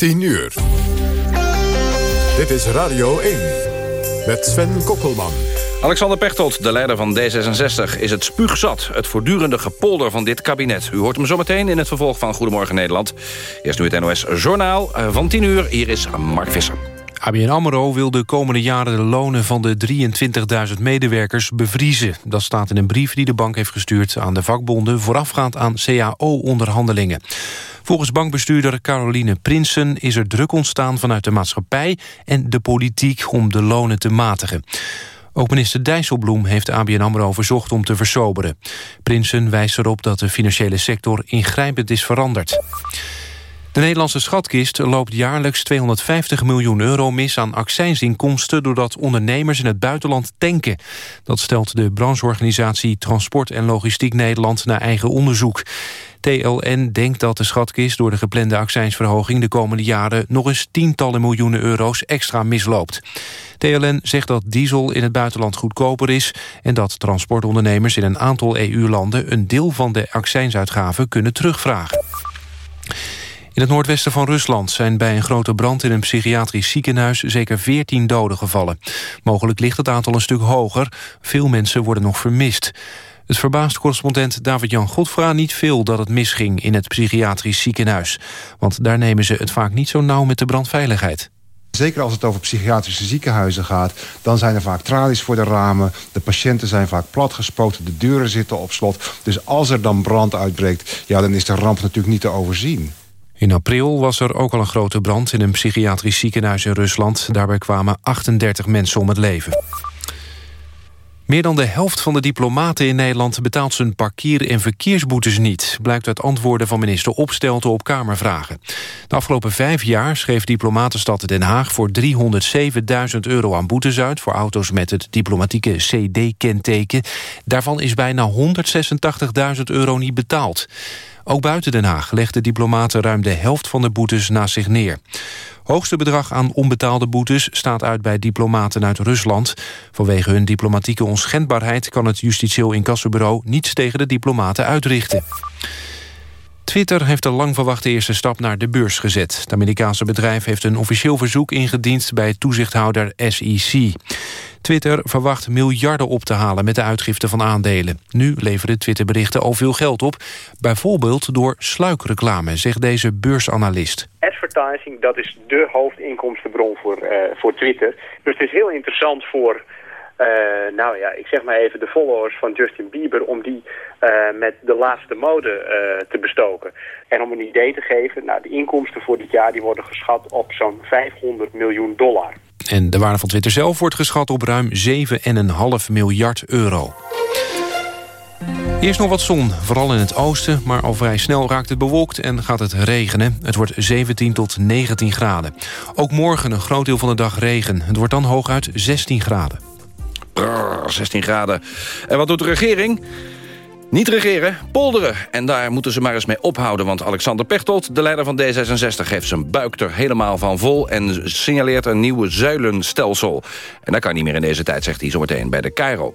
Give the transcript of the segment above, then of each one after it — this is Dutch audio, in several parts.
10 uur. Dit is Radio 1 met Sven Kokkelman. Alexander Pechtold, de leider van D66, is het spuugzat. Het voortdurende gepolder van dit kabinet. U hoort hem zometeen in het vervolg van Goedemorgen Nederland. Eerst nu het NOS Journaal eh, van 10 uur. Hier is Mark Visser. ABN AMRO wil de komende jaren de lonen van de 23.000 medewerkers bevriezen. Dat staat in een brief die de bank heeft gestuurd aan de vakbonden... voorafgaand aan CAO-onderhandelingen. Volgens bankbestuurder Caroline Prinsen is er druk ontstaan vanuit de maatschappij... en de politiek om de lonen te matigen. Ook minister Dijsselbloem heeft ABN AMRO verzocht om te versoberen. Prinsen wijst erop dat de financiële sector ingrijpend is veranderd. De Nederlandse schatkist loopt jaarlijks 250 miljoen euro mis aan accijnsinkomsten doordat ondernemers in het buitenland tanken. Dat stelt de brancheorganisatie Transport en Logistiek Nederland naar eigen onderzoek. TLN denkt dat de schatkist door de geplande accijnsverhoging de komende jaren nog eens tientallen miljoenen euro's extra misloopt. TLN zegt dat diesel in het buitenland goedkoper is en dat transportondernemers in een aantal EU-landen een deel van de accijnsuitgaven kunnen terugvragen. In het noordwesten van Rusland zijn bij een grote brand in een psychiatrisch ziekenhuis zeker 14 doden gevallen. Mogelijk ligt het aantal een stuk hoger. Veel mensen worden nog vermist. Het verbaast correspondent David-Jan Godfra niet veel dat het misging in het psychiatrisch ziekenhuis. Want daar nemen ze het vaak niet zo nauw met de brandveiligheid. Zeker als het over psychiatrische ziekenhuizen gaat... dan zijn er vaak tralies voor de ramen. De patiënten zijn vaak platgespoten. De deuren zitten op slot. Dus als er dan brand uitbreekt... ja, dan is de ramp natuurlijk niet te overzien. In april was er ook al een grote brand in een psychiatrisch ziekenhuis in Rusland. Daarbij kwamen 38 mensen om het leven. Meer dan de helft van de diplomaten in Nederland betaalt zijn parkeer- en verkeersboetes niet, blijkt uit antwoorden van minister Opstelten op Kamervragen. De afgelopen vijf jaar schreef diplomatenstad Den Haag voor 307.000 euro aan boetes uit voor auto's met het diplomatieke CD-kenteken. Daarvan is bijna 186.000 euro niet betaald. Ook buiten Den Haag legden diplomaten ruim de helft van de boetes naast zich neer. Hoogste bedrag aan onbetaalde boetes staat uit bij diplomaten uit Rusland. Vanwege hun diplomatieke onschendbaarheid kan het justitieel incassobureau niets tegen de diplomaten uitrichten. Twitter heeft de lang verwachte eerste stap naar de beurs gezet. Het Amerikaanse bedrijf heeft een officieel verzoek ingediend bij toezichthouder SEC. Twitter verwacht miljarden op te halen met de uitgifte van aandelen. Nu leveren Twitterberichten al veel geld op. Bijvoorbeeld door sluikreclame, zegt deze beursanalist. Advertising, dat is de hoofdinkomstenbron voor, uh, voor Twitter. Dus het is heel interessant voor uh, nou ja, ik zeg maar even de followers van Justin Bieber... om die uh, met de laatste mode uh, te bestoken. En om een idee te geven, nou, de inkomsten voor dit jaar... die worden geschat op zo'n 500 miljoen dollar. En de waarde van Twitter zelf wordt geschat op ruim 7,5 miljard euro. Eerst nog wat zon, vooral in het oosten, maar al vrij snel raakt het bewolkt en gaat het regenen. Het wordt 17 tot 19 graden. Ook morgen een groot deel van de dag regen. Het wordt dan hooguit 16 graden. 16 graden. En wat doet de regering? Niet regeren, polderen. En daar moeten ze maar eens mee ophouden. Want Alexander Pechtold, de leider van D66... heeft zijn buik er helemaal van vol... en signaleert een nieuwe zuilenstelsel. En dat kan niet meer in deze tijd, zegt hij zometeen bij de Cairo.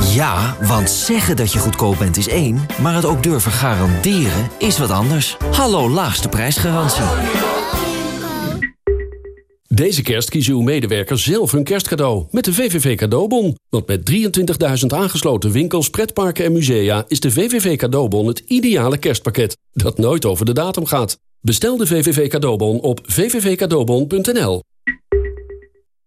Ja, want zeggen dat je goedkoop bent is één, maar het ook durven garanderen is wat anders. Hallo laagste prijsgarantie. Deze kerst kiezen uw medewerkers zelf hun kerstcadeau met de VVV Cadeaubon. Want met 23.000 aangesloten winkels, pretparken en musea... is de VVV Cadeaubon het ideale kerstpakket dat nooit over de datum gaat. Bestel de VVV Cadeaubon op vvvcadeaubon.nl.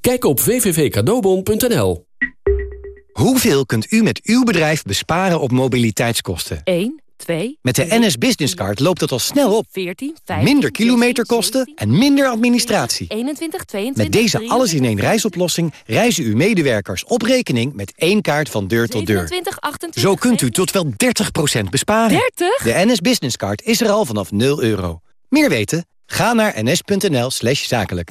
Kijk op www.cadeaubon.nl. Hoeveel kunt u met uw bedrijf besparen op mobiliteitskosten? 1, 2... Met de NS Business Card loopt het al snel op. 14, 15, Minder kilometerkosten 17, en minder administratie. 21, 22... Met deze alles-in-één reisoplossing reizen uw medewerkers op rekening met één kaart van deur tot deur. 27, 28... Zo kunt u tot wel 30% besparen. 30? De NS Business Card is er al vanaf 0 euro. Meer weten? Ga naar ns.nl zakelijk.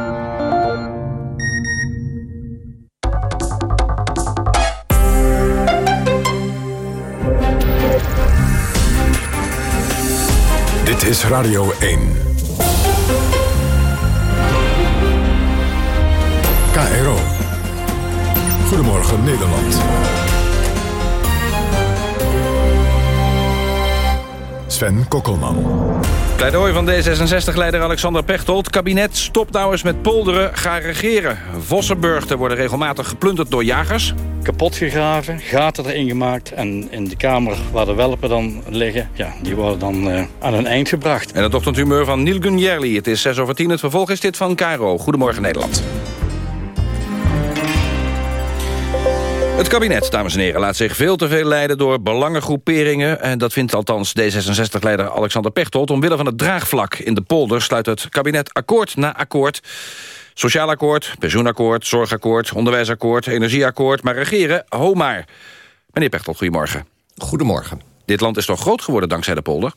Dit is Radio 1. KRO. Goedemorgen Nederland. Sven Kokkelman. Pleidooi van D66-leider Alexander Pechtold. Kabinet, stop nou eens met polderen, ga regeren. Vossenburgten worden regelmatig geplunderd door jagers. Kapot gegraven, gaten erin gemaakt. En in de kamer waar de welpen dan liggen, ja, die worden dan eh, aan een eind gebracht. En het ochtendhumeur van Neil Gunjerli. Het is 6 over 10. Het vervolg is dit van Cairo. Goedemorgen Nederland. Het kabinet, dames en heren, laat zich veel te veel leiden door belangengroeperingen. En dat vindt althans D66-leider Alexander Pechtold. Omwille van het draagvlak in de polder sluit het kabinet akkoord na akkoord. Sociaal akkoord, pensioenakkoord, zorgakkoord, onderwijsakkoord, energieakkoord. Maar regeren, ho maar. Meneer Pechtold, goedemorgen. Goedemorgen. Dit land is toch groot geworden dankzij de polder?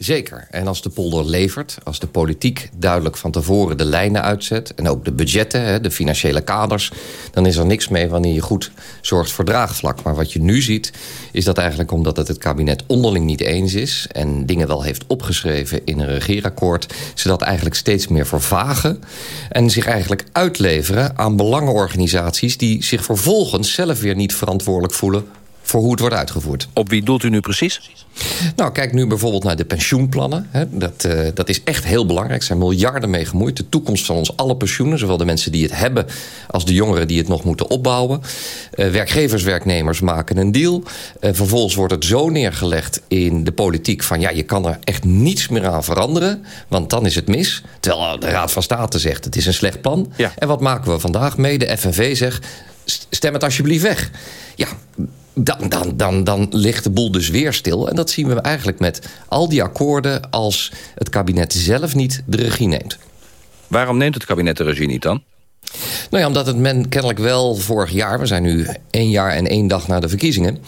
Zeker. En als de polder levert, als de politiek duidelijk van tevoren de lijnen uitzet... en ook de budgetten, de financiële kaders... dan is er niks mee wanneer je goed zorgt voor draagvlak. Maar wat je nu ziet, is dat eigenlijk omdat het het kabinet onderling niet eens is... en dingen wel heeft opgeschreven in een regeerakkoord... ze dat eigenlijk steeds meer vervagen... en zich eigenlijk uitleveren aan belangenorganisaties... die zich vervolgens zelf weer niet verantwoordelijk voelen voor hoe het wordt uitgevoerd. Op wie doelt u nu precies? Nou, kijk nu bijvoorbeeld naar de pensioenplannen. Dat, uh, dat is echt heel belangrijk. Er zijn miljarden mee gemoeid. De toekomst van ons alle pensioenen, zowel de mensen die het hebben... als de jongeren die het nog moeten opbouwen. Uh, werkgevers, werknemers maken een deal. Uh, vervolgens wordt het zo neergelegd in de politiek... van ja, je kan er echt niets meer aan veranderen... want dan is het mis. Terwijl de Raad van State zegt, het is een slecht plan. Ja. En wat maken we vandaag mee? De FNV zegt, stem het alsjeblieft weg. Ja, dan, dan, dan, dan ligt de boel dus weer stil. En dat zien we eigenlijk met al die akkoorden... als het kabinet zelf niet de regie neemt. Waarom neemt het kabinet de regie niet dan? Nou ja, omdat het men kennelijk wel vorig jaar... we zijn nu één jaar en één dag na de verkiezingen...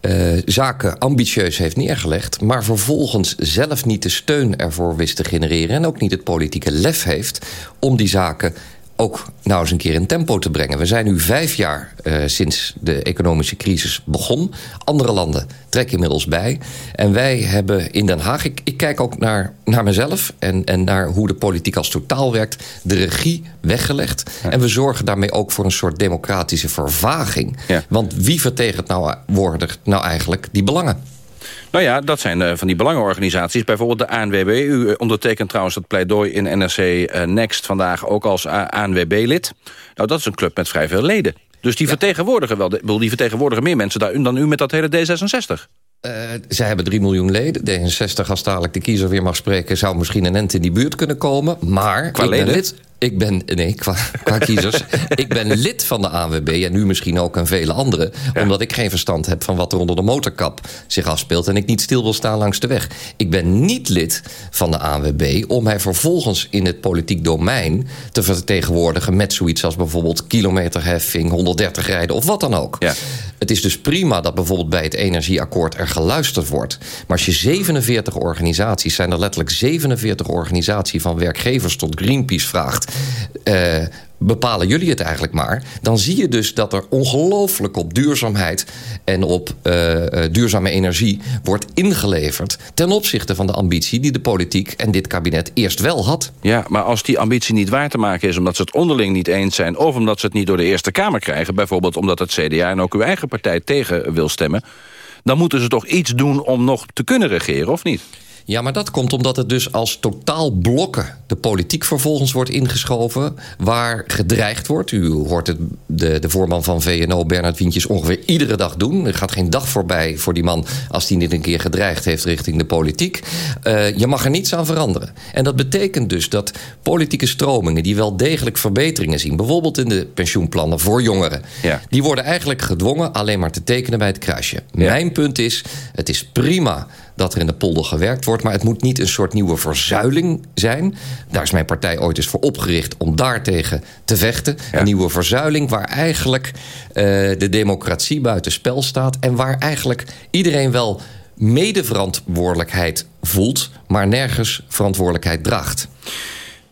Uh, zaken ambitieus heeft neergelegd... maar vervolgens zelf niet de steun ervoor wist te genereren... en ook niet het politieke lef heeft om die zaken ook nou eens een keer in tempo te brengen. We zijn nu vijf jaar uh, sinds de economische crisis begon. Andere landen trekken inmiddels bij. En wij hebben in Den Haag... ik, ik kijk ook naar, naar mezelf en, en naar hoe de politiek als totaal werkt... de regie weggelegd. Ja. En we zorgen daarmee ook voor een soort democratische vervaging. Ja. Want wie vertegenwoordigt nou eigenlijk die belangen? Nou ja, dat zijn uh, van die belangenorganisaties. Bijvoorbeeld de ANWB. U ondertekent trouwens het pleidooi in NRC uh, Next vandaag ook als ANWB-lid. Nou, dat is een club met vrij veel leden. Dus die ja. vertegenwoordigen wel, de, die vertegenwoordigen meer mensen daar, dan u met dat hele D66. Uh, zij hebben 3 miljoen leden. D66, als dadelijk de kiezer weer mag spreken... zou misschien een ent in die buurt kunnen komen. Maar Qua ik leden? lid... Ik ben, nee, qua, qua kiezers. ik ben lid van de ANWB en nu misschien ook en vele anderen. Ja. Omdat ik geen verstand heb van wat er onder de motorkap zich afspeelt. En ik niet stil wil staan langs de weg. Ik ben niet lid van de ANWB om mij vervolgens in het politiek domein te vertegenwoordigen. Met zoiets als bijvoorbeeld kilometerheffing, 130 rijden of wat dan ook. Ja. Het is dus prima dat bijvoorbeeld bij het energieakkoord er geluisterd wordt. Maar als je 47 organisaties, zijn er letterlijk 47 organisaties van werkgevers tot Greenpeace vraagt. Uh, bepalen jullie het eigenlijk maar... dan zie je dus dat er ongelooflijk op duurzaamheid... en op uh, duurzame energie wordt ingeleverd... ten opzichte van de ambitie die de politiek en dit kabinet eerst wel had. Ja, maar als die ambitie niet waar te maken is... omdat ze het onderling niet eens zijn... of omdat ze het niet door de Eerste Kamer krijgen... bijvoorbeeld omdat het CDA en ook uw eigen partij tegen wil stemmen... dan moeten ze toch iets doen om nog te kunnen regeren, of niet? Ja, maar dat komt omdat het dus als totaal blokken de politiek vervolgens wordt ingeschoven, waar gedreigd wordt. U hoort het, de, de voorman van VNO, Bernard Wientjes, ongeveer iedere dag doen. Er gaat geen dag voorbij voor die man als hij niet een keer gedreigd heeft richting de politiek. Uh, je mag er niets aan veranderen. En dat betekent dus dat politieke stromingen die wel degelijk verbeteringen zien, bijvoorbeeld in de pensioenplannen voor jongeren, ja. die worden eigenlijk gedwongen alleen maar te tekenen bij het kruisje. Ja. Mijn punt is, het is prima dat er in de polder gewerkt wordt. Maar het moet niet een soort nieuwe verzuiling zijn. Daar is mijn partij ooit eens voor opgericht om daartegen te vechten. Een nieuwe verzuiling waar eigenlijk uh, de democratie buiten spel staat. En waar eigenlijk iedereen wel medeverantwoordelijkheid voelt... maar nergens verantwoordelijkheid draagt.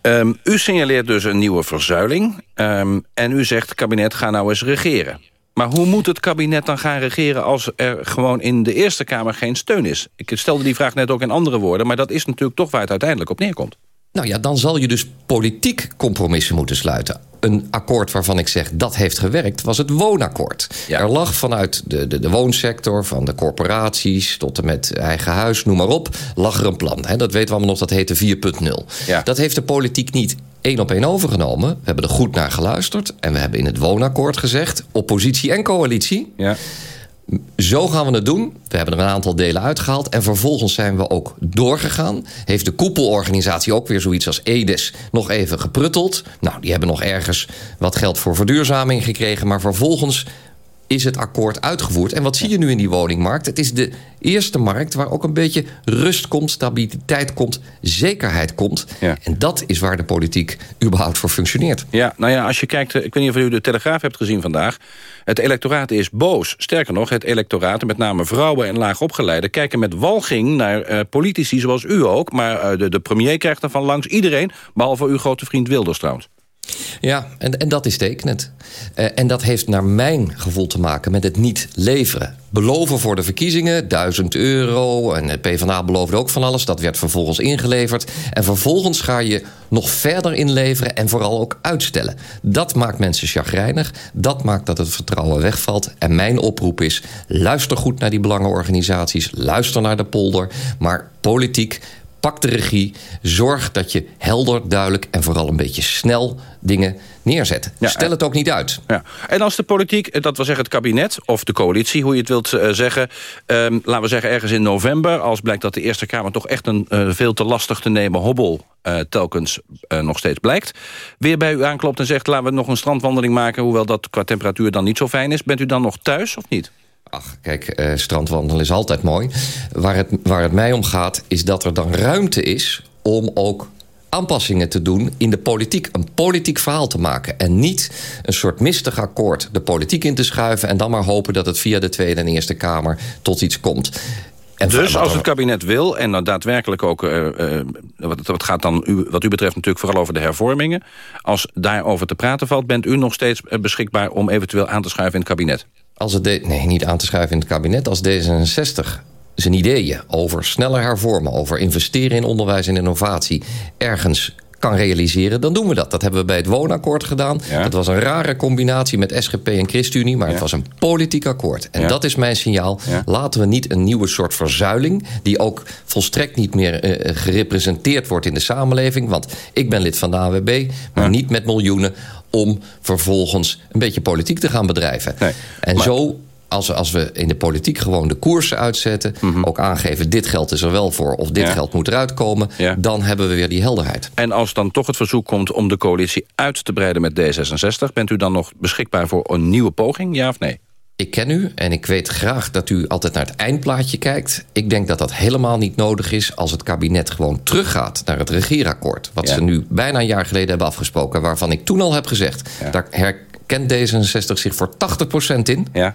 Um, u signaleert dus een nieuwe verzuiling. Um, en u zegt, kabinet, ga nou eens regeren. Maar hoe moet het kabinet dan gaan regeren... als er gewoon in de Eerste Kamer geen steun is? Ik stelde die vraag net ook in andere woorden... maar dat is natuurlijk toch waar het uiteindelijk op neerkomt. Nou ja, dan zal je dus politiek compromissen moeten sluiten. Een akkoord waarvan ik zeg dat heeft gewerkt, was het woonakkoord. Ja. Er lag vanuit de, de, de, woonsector, van de corporaties... tot en met eigen huis, noem maar op, lag er een plan. dat weten we allemaal nog, dat heette 4.0. Ja. Dat heeft de politiek niet één op één overgenomen. We hebben er goed naar geluisterd. En we hebben in het woonakkoord gezegd... oppositie en coalitie... Ja. Zo gaan we het doen. We hebben er een aantal delen uitgehaald. En vervolgens zijn we ook doorgegaan. Heeft de koepelorganisatie ook weer zoiets als EDES nog even geprutteld. Nou, die hebben nog ergens wat geld voor verduurzaming gekregen. Maar vervolgens is het akkoord uitgevoerd. En wat zie je nu in die woningmarkt? Het is de eerste markt waar ook een beetje rust komt, stabiliteit komt, zekerheid komt. Ja. En dat is waar de politiek überhaupt voor functioneert. Ja, nou ja, als je kijkt, ik weet niet of u de Telegraaf hebt gezien vandaag. Het electoraat is boos. Sterker nog, het electoraat, met name vrouwen en laagopgeleiden... kijken met walging naar uh, politici zoals u ook. Maar uh, de, de premier krijgt er van langs iedereen... behalve uw grote vriend Wilders trouwens. Ja, en, en dat is tekenend. Uh, en dat heeft naar mijn gevoel te maken met het niet leveren. Beloven voor de verkiezingen, 1000 euro. En de PvdA beloofde ook van alles. Dat werd vervolgens ingeleverd. En vervolgens ga je nog verder inleveren en vooral ook uitstellen. Dat maakt mensen chagrijnig. Dat maakt dat het vertrouwen wegvalt. En mijn oproep is, luister goed naar die belangenorganisaties. Luister naar de polder. Maar politiek pak de regie. Zorg dat je helder, duidelijk en vooral een beetje snel dingen neerzet. Stel het ook niet uit. Ja. En als de politiek, eh, dat wil zeggen het kabinet of de coalitie... hoe je het wilt uh, zeggen, um, laten we zeggen ergens in november... als blijkt dat de Eerste Kamer toch echt een uh, veel te lastig te nemen hobbel... Uh, telkens nog steeds blijkt. Weer bij u aanklopt en zegt... laten we nog een strandwandeling maken... hoewel dat qua temperatuur dan niet zo fijn is. Bent u dan nog thuis of niet? Ach, kijk, uh, strandwandelen is altijd mooi. Waar het, waar het mij om gaat, is dat er dan ruimte is... om ook aanpassingen te doen in de politiek. Een politiek verhaal te maken. En niet een soort mistig akkoord de politiek in te schuiven... en dan maar hopen dat het via de Tweede en Eerste Kamer tot iets komt. En dus als het kabinet wil, en dan daadwerkelijk ook... Uh, uh, wat, gaat dan u, wat u betreft natuurlijk vooral over de hervormingen... als daarover te praten valt, bent u nog steeds beschikbaar... om eventueel aan te schuiven in het kabinet? Als het nee, niet aan te schuiven in het kabinet. Als D66 zijn ideeën over sneller hervormen... over investeren in onderwijs en innovatie... ergens kan realiseren, dan doen we dat. Dat hebben we bij het woonakkoord gedaan. Ja. Dat was een rare combinatie met SGP en ChristenUnie... maar ja. het was een politiek akkoord. En ja. dat is mijn signaal. Laten we niet een nieuwe soort verzuiling... die ook volstrekt niet meer uh, gerepresenteerd wordt in de samenleving. Want ik ben lid van de AWB, maar niet met miljoenen om vervolgens een beetje politiek te gaan bedrijven. Nee, en maar... zo als, als we in de politiek gewoon de koersen uitzetten... Mm -hmm. ook aangeven, dit geld is er wel voor... of dit ja. geld moet eruit komen, ja. dan hebben we weer die helderheid. En als dan toch het verzoek komt om de coalitie uit te breiden met D66... bent u dan nog beschikbaar voor een nieuwe poging, ja of nee? Ik ken u en ik weet graag dat u altijd naar het eindplaatje kijkt. Ik denk dat dat helemaal niet nodig is als het kabinet gewoon teruggaat naar het regeerakkoord. Wat ja. ze nu bijna een jaar geleden hebben afgesproken. Waarvan ik toen al heb gezegd, ja. daar herkent D66 zich voor 80% in. Ja.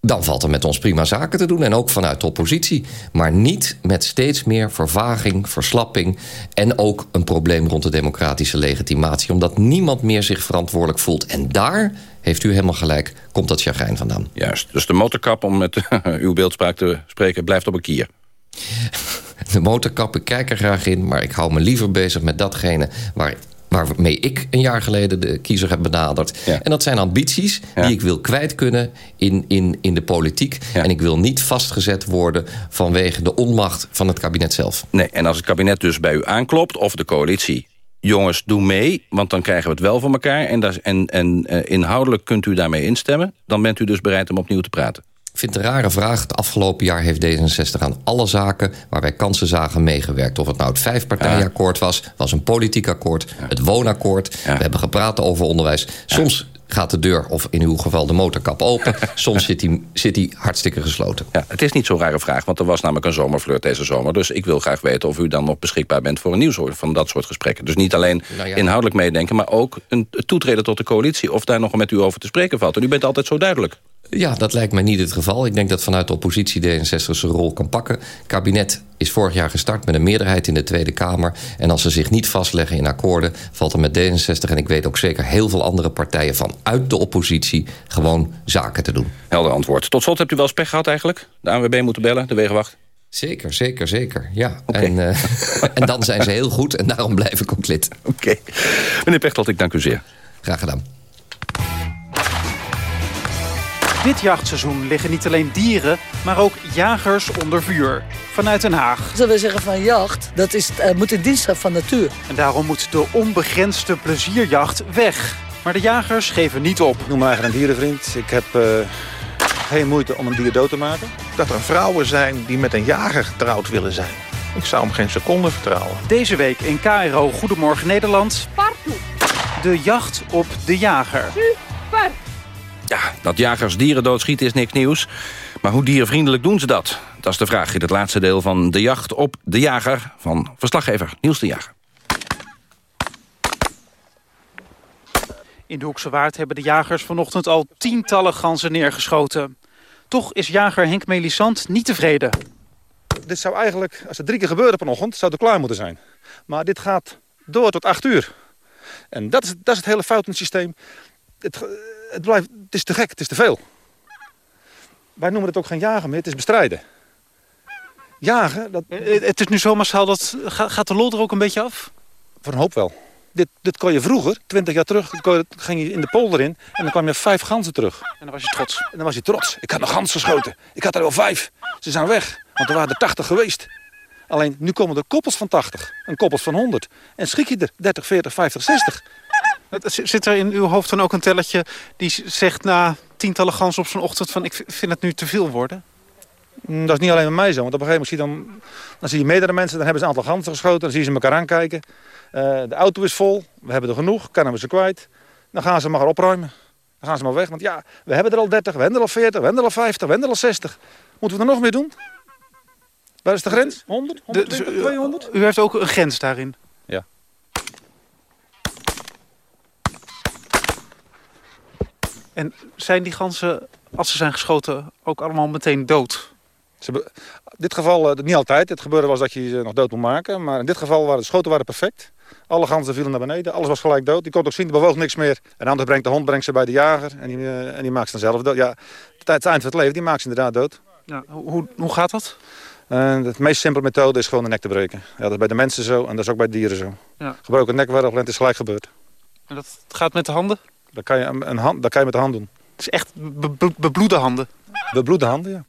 Dan valt er met ons prima zaken te doen. En ook vanuit de oppositie. Maar niet met steeds meer vervaging, verslapping... en ook een probleem rond de democratische legitimatie. Omdat niemand meer zich verantwoordelijk voelt. En daar, heeft u helemaal gelijk, komt dat chagrijn vandaan. Juist, dus de motorkap, om met uw beeldspraak te spreken... blijft op een kier. De motorkap, ik kijk er graag in... maar ik hou me liever bezig met datgene waar waarmee ik een jaar geleden de kiezer heb benaderd. En dat zijn ambities die ik wil kwijt kunnen in, in, in de politiek. En ik wil niet vastgezet worden vanwege de onmacht van het kabinet zelf. Nee, en als het kabinet dus bij u aanklopt, of de coalitie... jongens, doe mee, want dan krijgen we het wel voor elkaar... en, en, en uh, inhoudelijk kunt u daarmee instemmen... dan bent u dus bereid om opnieuw te praten. Ik vind het een rare vraag. Het afgelopen jaar heeft D66 aan alle zaken waar wij kansen zagen meegewerkt. Of het nou het vijfpartijakkoord was, was een politiek akkoord, het woonakkoord. We hebben gepraat over onderwijs. Soms gaat de deur, of in uw geval de motorkap, open. Soms zit die, zit die hartstikke gesloten. Ja, het is niet zo'n rare vraag, want er was namelijk een zomerflirt deze zomer. Dus ik wil graag weten of u dan nog beschikbaar bent voor een nieuw van dat soort gesprekken. Dus niet alleen nou ja. inhoudelijk meedenken, maar ook een toetreden tot de coalitie. Of daar nog met u over te spreken valt. En u bent altijd zo duidelijk. Ja, dat lijkt mij niet het geval. Ik denk dat vanuit de oppositie D66 zijn rol kan pakken. Het kabinet is vorig jaar gestart met een meerderheid in de Tweede Kamer. En als ze zich niet vastleggen in akkoorden... valt er met D66 en ik weet ook zeker heel veel andere partijen... vanuit de oppositie gewoon zaken te doen. Helder antwoord. Tot slot hebt u wel eens pech gehad eigenlijk? De ANWB moeten bellen, de Wegenwacht? Zeker, zeker, zeker. Ja. Okay. En, uh, en dan zijn ze heel goed en daarom blijf ik ook lid. Oké. Okay. Meneer Pechtold, ik dank u zeer. Graag gedaan. Dit jachtseizoen liggen niet alleen dieren, maar ook jagers onder vuur. Vanuit Den Haag. Zullen we zeggen van jacht, dat is, uh, moet in dienst zijn van natuur. En daarom moet de onbegrensde plezierjacht weg. Maar de jagers geven niet op. Ik noem me eigenlijk een dierenvriend. Ik heb uh, geen moeite om een dier dood te maken. Dat er vrouwen zijn die met een jager getrouwd willen zijn. Ik zou hem geen seconde vertrouwen. Deze week in KRO Goedemorgen Nederland. Partout. De jacht op de jager. Super. Ja, dat jagers dieren doodschieten is niks nieuws. Maar hoe dierenvriendelijk doen ze dat? Dat is de vraag in het laatste deel van De Jacht op de Jager... van verslaggever Niels de Jager. In de Hoekse Waard hebben de jagers vanochtend al tientallen ganzen neergeschoten. Toch is jager Henk Melisant niet tevreden. Dit zou eigenlijk, als het drie keer gebeurde vanochtend, zou het klaar moeten zijn. Maar dit gaat door tot acht uur. En dat is, dat is het hele fout in het systeem. Het, het, blijft, het is te gek, het is te veel. Wij noemen het ook geen jagen meer, het is bestrijden. Jagen, dat... Het is nu zo massaal, dat, gaat de lol er ook een beetje af? Voor een hoop wel. Dit, dit kon je vroeger, twintig jaar terug, je, ging je in de polder in... en dan kwam je vijf ganzen terug. En dan was je trots. En dan was je trots. Ik had nog ganzen geschoten. Ik had er wel vijf. Ze zijn weg, want er waren er tachtig geweest. Alleen, nu komen er koppels van 80 en koppels van 100. En schrik je er 30, 40, 50, 60. Zit er in uw hoofd dan ook een telletje die zegt na tientallen ganzen op zo'n ochtend van ik vind het nu te veel worden? Mm, dat is niet alleen bij mij zo, want op een gegeven moment zie je dan, dan zie je meerdere mensen, dan hebben ze een aantal ganzen geschoten, dan zie je ze elkaar aankijken. Uh, de auto is vol, we hebben er genoeg, kunnen we ze kwijt. Dan gaan ze maar opruimen. Dan gaan ze maar weg, want ja, we hebben er al 30, we hebben er al 40, we hebben er al 50, we hebben er al 60. Moeten we er nog meer doen? Waar is de grens? 100, 120, 200? U heeft ook een grens daarin? En zijn die ganzen, als ze zijn geschoten, ook allemaal meteen dood? Ze dit geval, uh, niet altijd. Het gebeurde was dat je ze nog dood moet maken. Maar in dit geval waren de schoten waren perfect. Alle ganzen vielen naar beneden. Alles was gelijk dood. Die kon ook zien, er bewoog niks meer. En anders brengt de hond brengt ze bij de jager. En die, uh, en die maakt ze dan zelf dood. Ja, het eind van het leven, die maakt ze inderdaad dood. Ja, hoe, hoe gaat dat? Uh, de meest simpele methode is gewoon de nek te breken. Ja, dat is bij de mensen zo en dat is ook bij dieren zo. Ja. Gebroken nek, het is gelijk gebeurd. En dat gaat met de handen? Dat kan je, een hand, dat kan je met de hand doen. Het is echt be be bebloede handen? Bebloede handen, ja.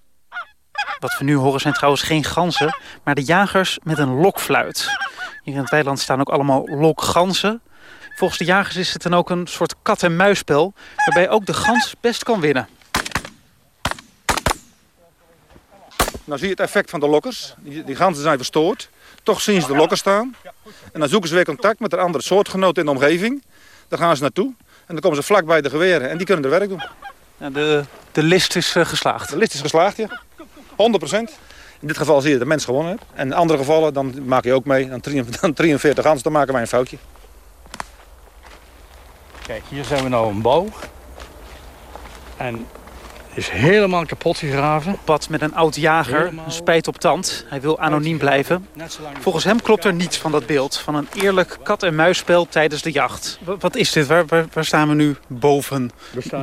Wat we nu horen zijn trouwens geen ganzen, maar de jagers met een lokfluit. Hier in het weiland staan ook allemaal lokganzen. Volgens de jagers is het dan ook een soort kat-en-muisspel... waarbij ook de gans best kan winnen. Nou zie je het effect van de lokkers. Die, die ganzen zijn verstoord. Toch zien ze de lokkers staan. En dan zoeken ze weer contact met een andere soortgenoot in de omgeving. Daar gaan ze naartoe. En dan komen ze vlak bij de geweren en die kunnen er werk doen. Ja, de, de list is uh, geslaagd? De list is geslaagd, ja. 100% In dit geval zie je dat de mens gewonnen heeft. En in andere gevallen, dan maak je ook mee. Dan 43 ganzen, dan maken wij een foutje. Kijk, hier zijn we nou een boog. En is helemaal kapot gegraven. Op pad met een oud jager, een spijt op tand. Hij wil anoniem blijven. Volgens hem klopt er niets van dat beeld. Van een eerlijk kat-en-muisspel tijdens de jacht. Wat is dit? Waar, waar, waar staan we nu boven?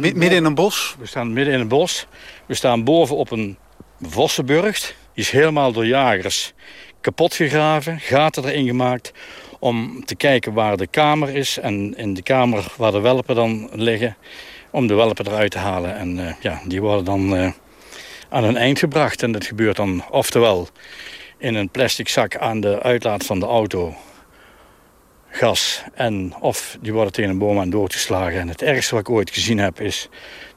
midden in een bos? We staan midden in een bos. We staan boven op een vossenburgt. Die is helemaal door jagers kapot gegraven, gaten erin gemaakt... om te kijken waar de kamer is en in de kamer waar de welpen dan liggen... om de welpen eruit te halen. En uh, ja, die worden dan uh, aan een eind gebracht. En dat gebeurt dan oftewel in een plastic zak aan de uitlaat van de auto... gas en of die worden tegen een boom aan doodgeslagen. En het ergste wat ik ooit gezien heb is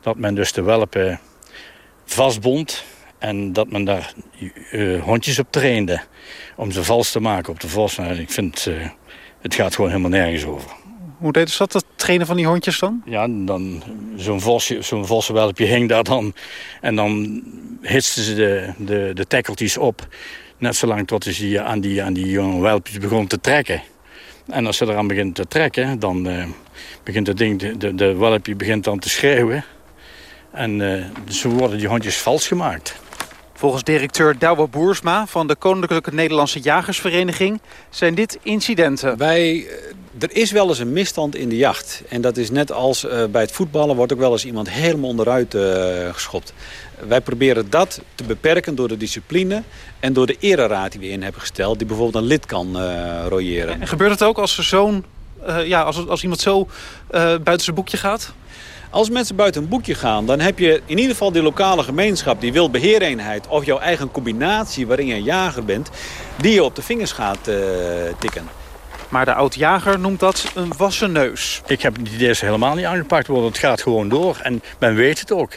dat men dus de welpen vastbond... En dat men daar uh, hondjes op trainde om ze vals te maken op de vos. Nou, ik vind, het gaat gewoon helemaal nergens over. Hoe deed ze dat, het trainen van die hondjes dan? Ja, dan zo'n vosje, zo'n vossenwelpje hing daar dan. En dan hitsten ze de, de, de tekkeltjes op. Net zolang tot ze aan die, aan die jonge welpjes begon te trekken. En als ze eraan begint te trekken, dan uh, begint het ding, de, de, de welpje begint dan te schreeuwen. En uh, zo worden die hondjes vals gemaakt. Volgens directeur Douwe Boersma van de Koninklijke Nederlandse Jagersvereniging zijn dit incidenten. Wij, er is wel eens een misstand in de jacht. En dat is net als uh, bij het voetballen wordt ook wel eens iemand helemaal onderuit uh, geschopt. Wij proberen dat te beperken door de discipline en door de ereraad die we in hebben gesteld. Die bijvoorbeeld een lid kan uh, royeren. En gebeurt het ook als, zo'n, ja, als, als iemand zo buiten zijn boekje gaat? Als mensen buiten een boekje gaan, dan heb je in ieder geval die lokale gemeenschap... die wildbeheereenheid of jouw eigen combinatie waarin je een jager bent... die je op de vingers gaat tikken. Maar de oud-jager noemt dat een wassen neus. Ik heb die deze helemaal niet aangepakt, want het gaat gewoon door. En men weet het ook.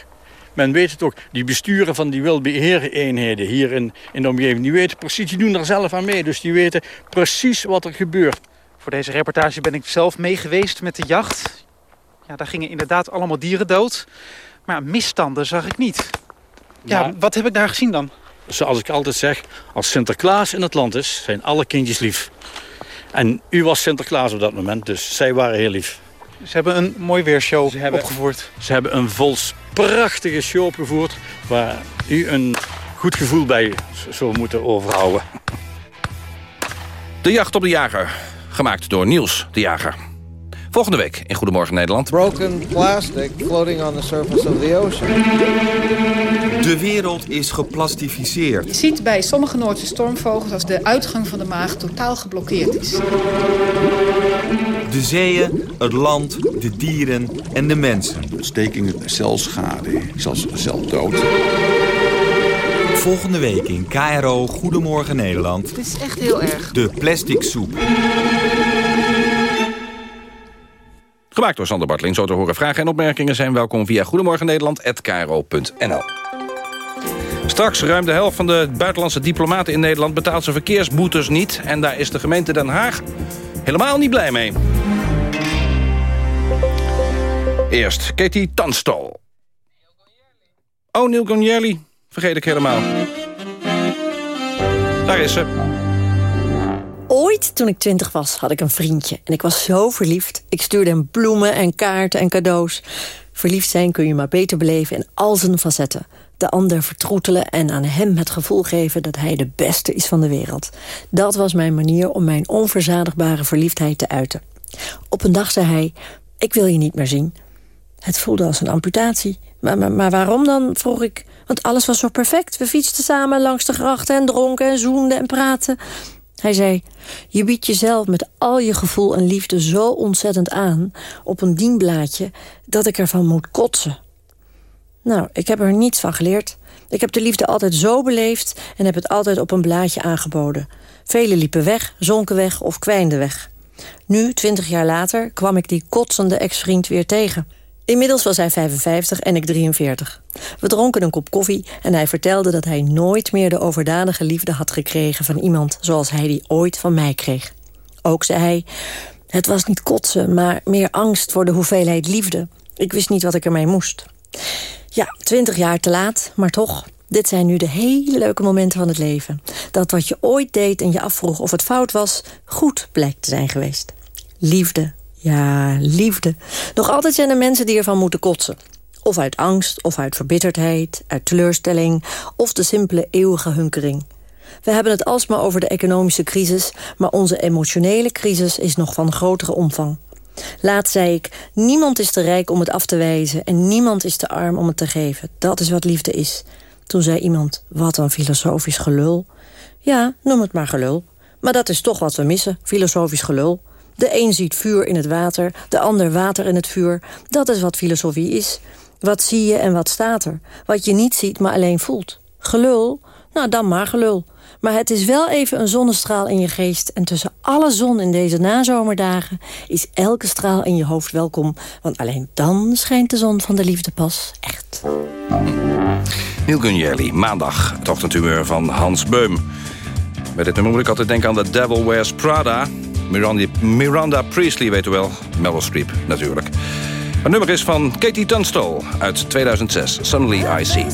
Men weet het ook. Die besturen van die wildbeheereenheden hier in, in de omgeving... die weten precies, die doen daar zelf aan mee. Dus die weten precies wat er gebeurt. Voor deze reportage ben ik zelf mee geweest met de jacht. Ja, daar gingen inderdaad allemaal dieren dood. Maar misstanden zag ik niet. Ja, wat heb ik daar gezien dan? Zoals ik altijd zeg, als Sinterklaas in het land is, zijn alle kindjes lief. En u was Sinterklaas op dat moment, dus zij waren heel lief. Ze hebben een mooi weershow opgevoerd. Ze hebben een vols prachtige show opgevoerd... waar u een goed gevoel bij zou moeten overhouden. De jacht op de jager. Gemaakt door Niels de Jager. Volgende week in Goedemorgen Nederland. Broken plastic floating on the surface of the ocean. De wereld is geplastificeerd. Je ziet bij sommige Noordse stormvogels als de uitgang van de maag totaal geblokkeerd is. De zeeën, het land, de dieren en de mensen. Ontstekingen, celschade, zelfs celdood. Volgende week in KRO Goedemorgen Nederland. Het is echt heel erg. De plastic soep. Gemaakt door Sander Bartling. Zo te horen vragen en opmerkingen zijn welkom via goedemorgennederland.kro.nl. Straks ruim de helft van de buitenlandse diplomaten in Nederland... betaalt zijn verkeersboetes niet. En daar is de gemeente Den Haag helemaal niet blij mee. Eerst Katie Tanstal. Oh, Neil Gonjelli. Vergeet ik helemaal. Daar is ze. Ooit, toen ik twintig was, had ik een vriendje. En ik was zo verliefd. Ik stuurde hem bloemen en kaarten en cadeaus. Verliefd zijn kun je maar beter beleven in al zijn facetten. De ander vertroetelen en aan hem het gevoel geven... dat hij de beste is van de wereld. Dat was mijn manier om mijn onverzadigbare verliefdheid te uiten. Op een dag zei hij, ik wil je niet meer zien. Het voelde als een amputatie. Maar, maar, waarom dan, vroeg ik. Want alles was zo perfect. We fietsten samen langs de grachten en dronken en zoenden en praten. Hij zei, je biedt jezelf met al je gevoel en liefde zo ontzettend aan... op een dienblaadje dat ik ervan moet kotsen. Nou, ik heb er niets van geleerd. Ik heb de liefde altijd zo beleefd en heb het altijd op een blaadje aangeboden. Velen liepen weg, zonken weg of kwijnden weg. Nu, twintig jaar later, kwam ik die kotsende ex-vriend weer tegen. Inmiddels was hij 55 en ik 43. We dronken een kop koffie en hij vertelde dat hij nooit meer de overdadige liefde had gekregen van iemand zoals hij die ooit van mij kreeg. Ook zei hij, het was niet kotsen, maar meer angst voor de hoeveelheid liefde. Ik wist niet wat ik ermee moest. Ja, twintig jaar te laat, maar toch. Dit zijn nu de hele leuke momenten van het leven. Dat wat je ooit deed en je afvroeg of het fout was... goed blijkt te zijn geweest. Liefde, ja, liefde. Nog altijd zijn er mensen die ervan moeten kotsen. Of uit angst, of uit verbitterdheid, uit teleurstelling... of de simpele eeuwige hunkering. We hebben het alsmaar over de economische crisis... maar onze emotionele crisis is nog van grotere omvang. Laat zei ik, niemand is te rijk om het af te wijzen... en niemand is te arm om het te geven. Dat is wat liefde is. Toen zei iemand, wat een filosofisch gelul. Ja, noem het maar gelul. Maar dat is toch wat we missen, filosofisch gelul. De een ziet vuur in het water, de ander water in het vuur. Dat is wat filosofie is. Wat zie je en wat staat er? Wat je niet ziet, maar alleen voelt. Gelul? Nou, dan maar gelul. Maar het is wel even een zonnestraal in je geest... en tussen alle zon in deze nazomerdagen... is elke straal in je hoofd welkom. Want alleen dan schijnt de zon van de liefde pas echt. Neil Gunjelli, maandag, het ochtendhumeur van Hans Beum. Bij dit nummer moet ik altijd denken aan The Devil Wears Prada. Miranda, Miranda Priestley, weet u wel. Meryl Streep, natuurlijk. Het nummer is van Katie Tunstall uit 2006, Suddenly I See.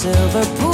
Silver pool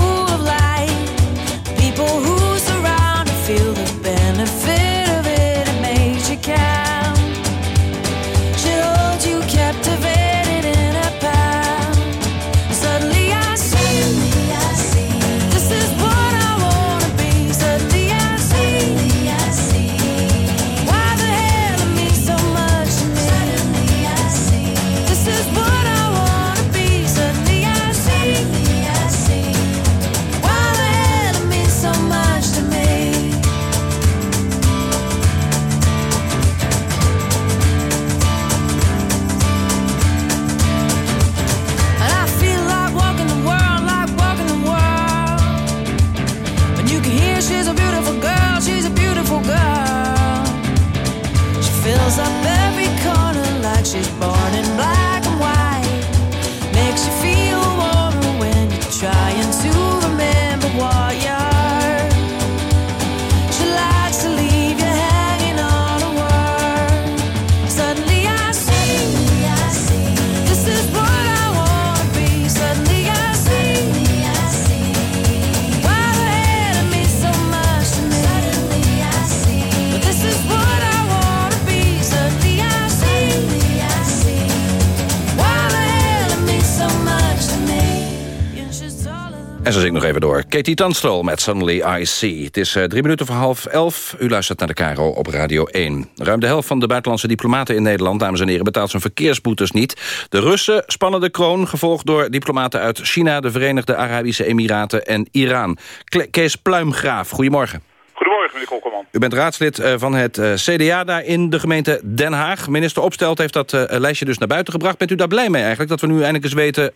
Katie Tunstall met Suddenly I See. Het is eh, drie minuten voor half elf. U luistert naar de Caro op Radio 1. Ruim de helft van de buitenlandse diplomaten in Nederland... dames en heren, betaalt zijn verkeersboetes niet. De Russen spannen de kroon, gevolgd door diplomaten uit China... de Verenigde Arabische Emiraten en Iran. Kle- Kees Pluimgraaf, goedemorgen. Goedemorgen, meneer Kokkelman. U bent raadslid eh, van het eh, CDA daar in de gemeente Den Haag. Minister Opstelt heeft dat lijstje dus naar buiten gebracht. Bent u daar blij mee eigenlijk? Dat we nu eindelijk eens weten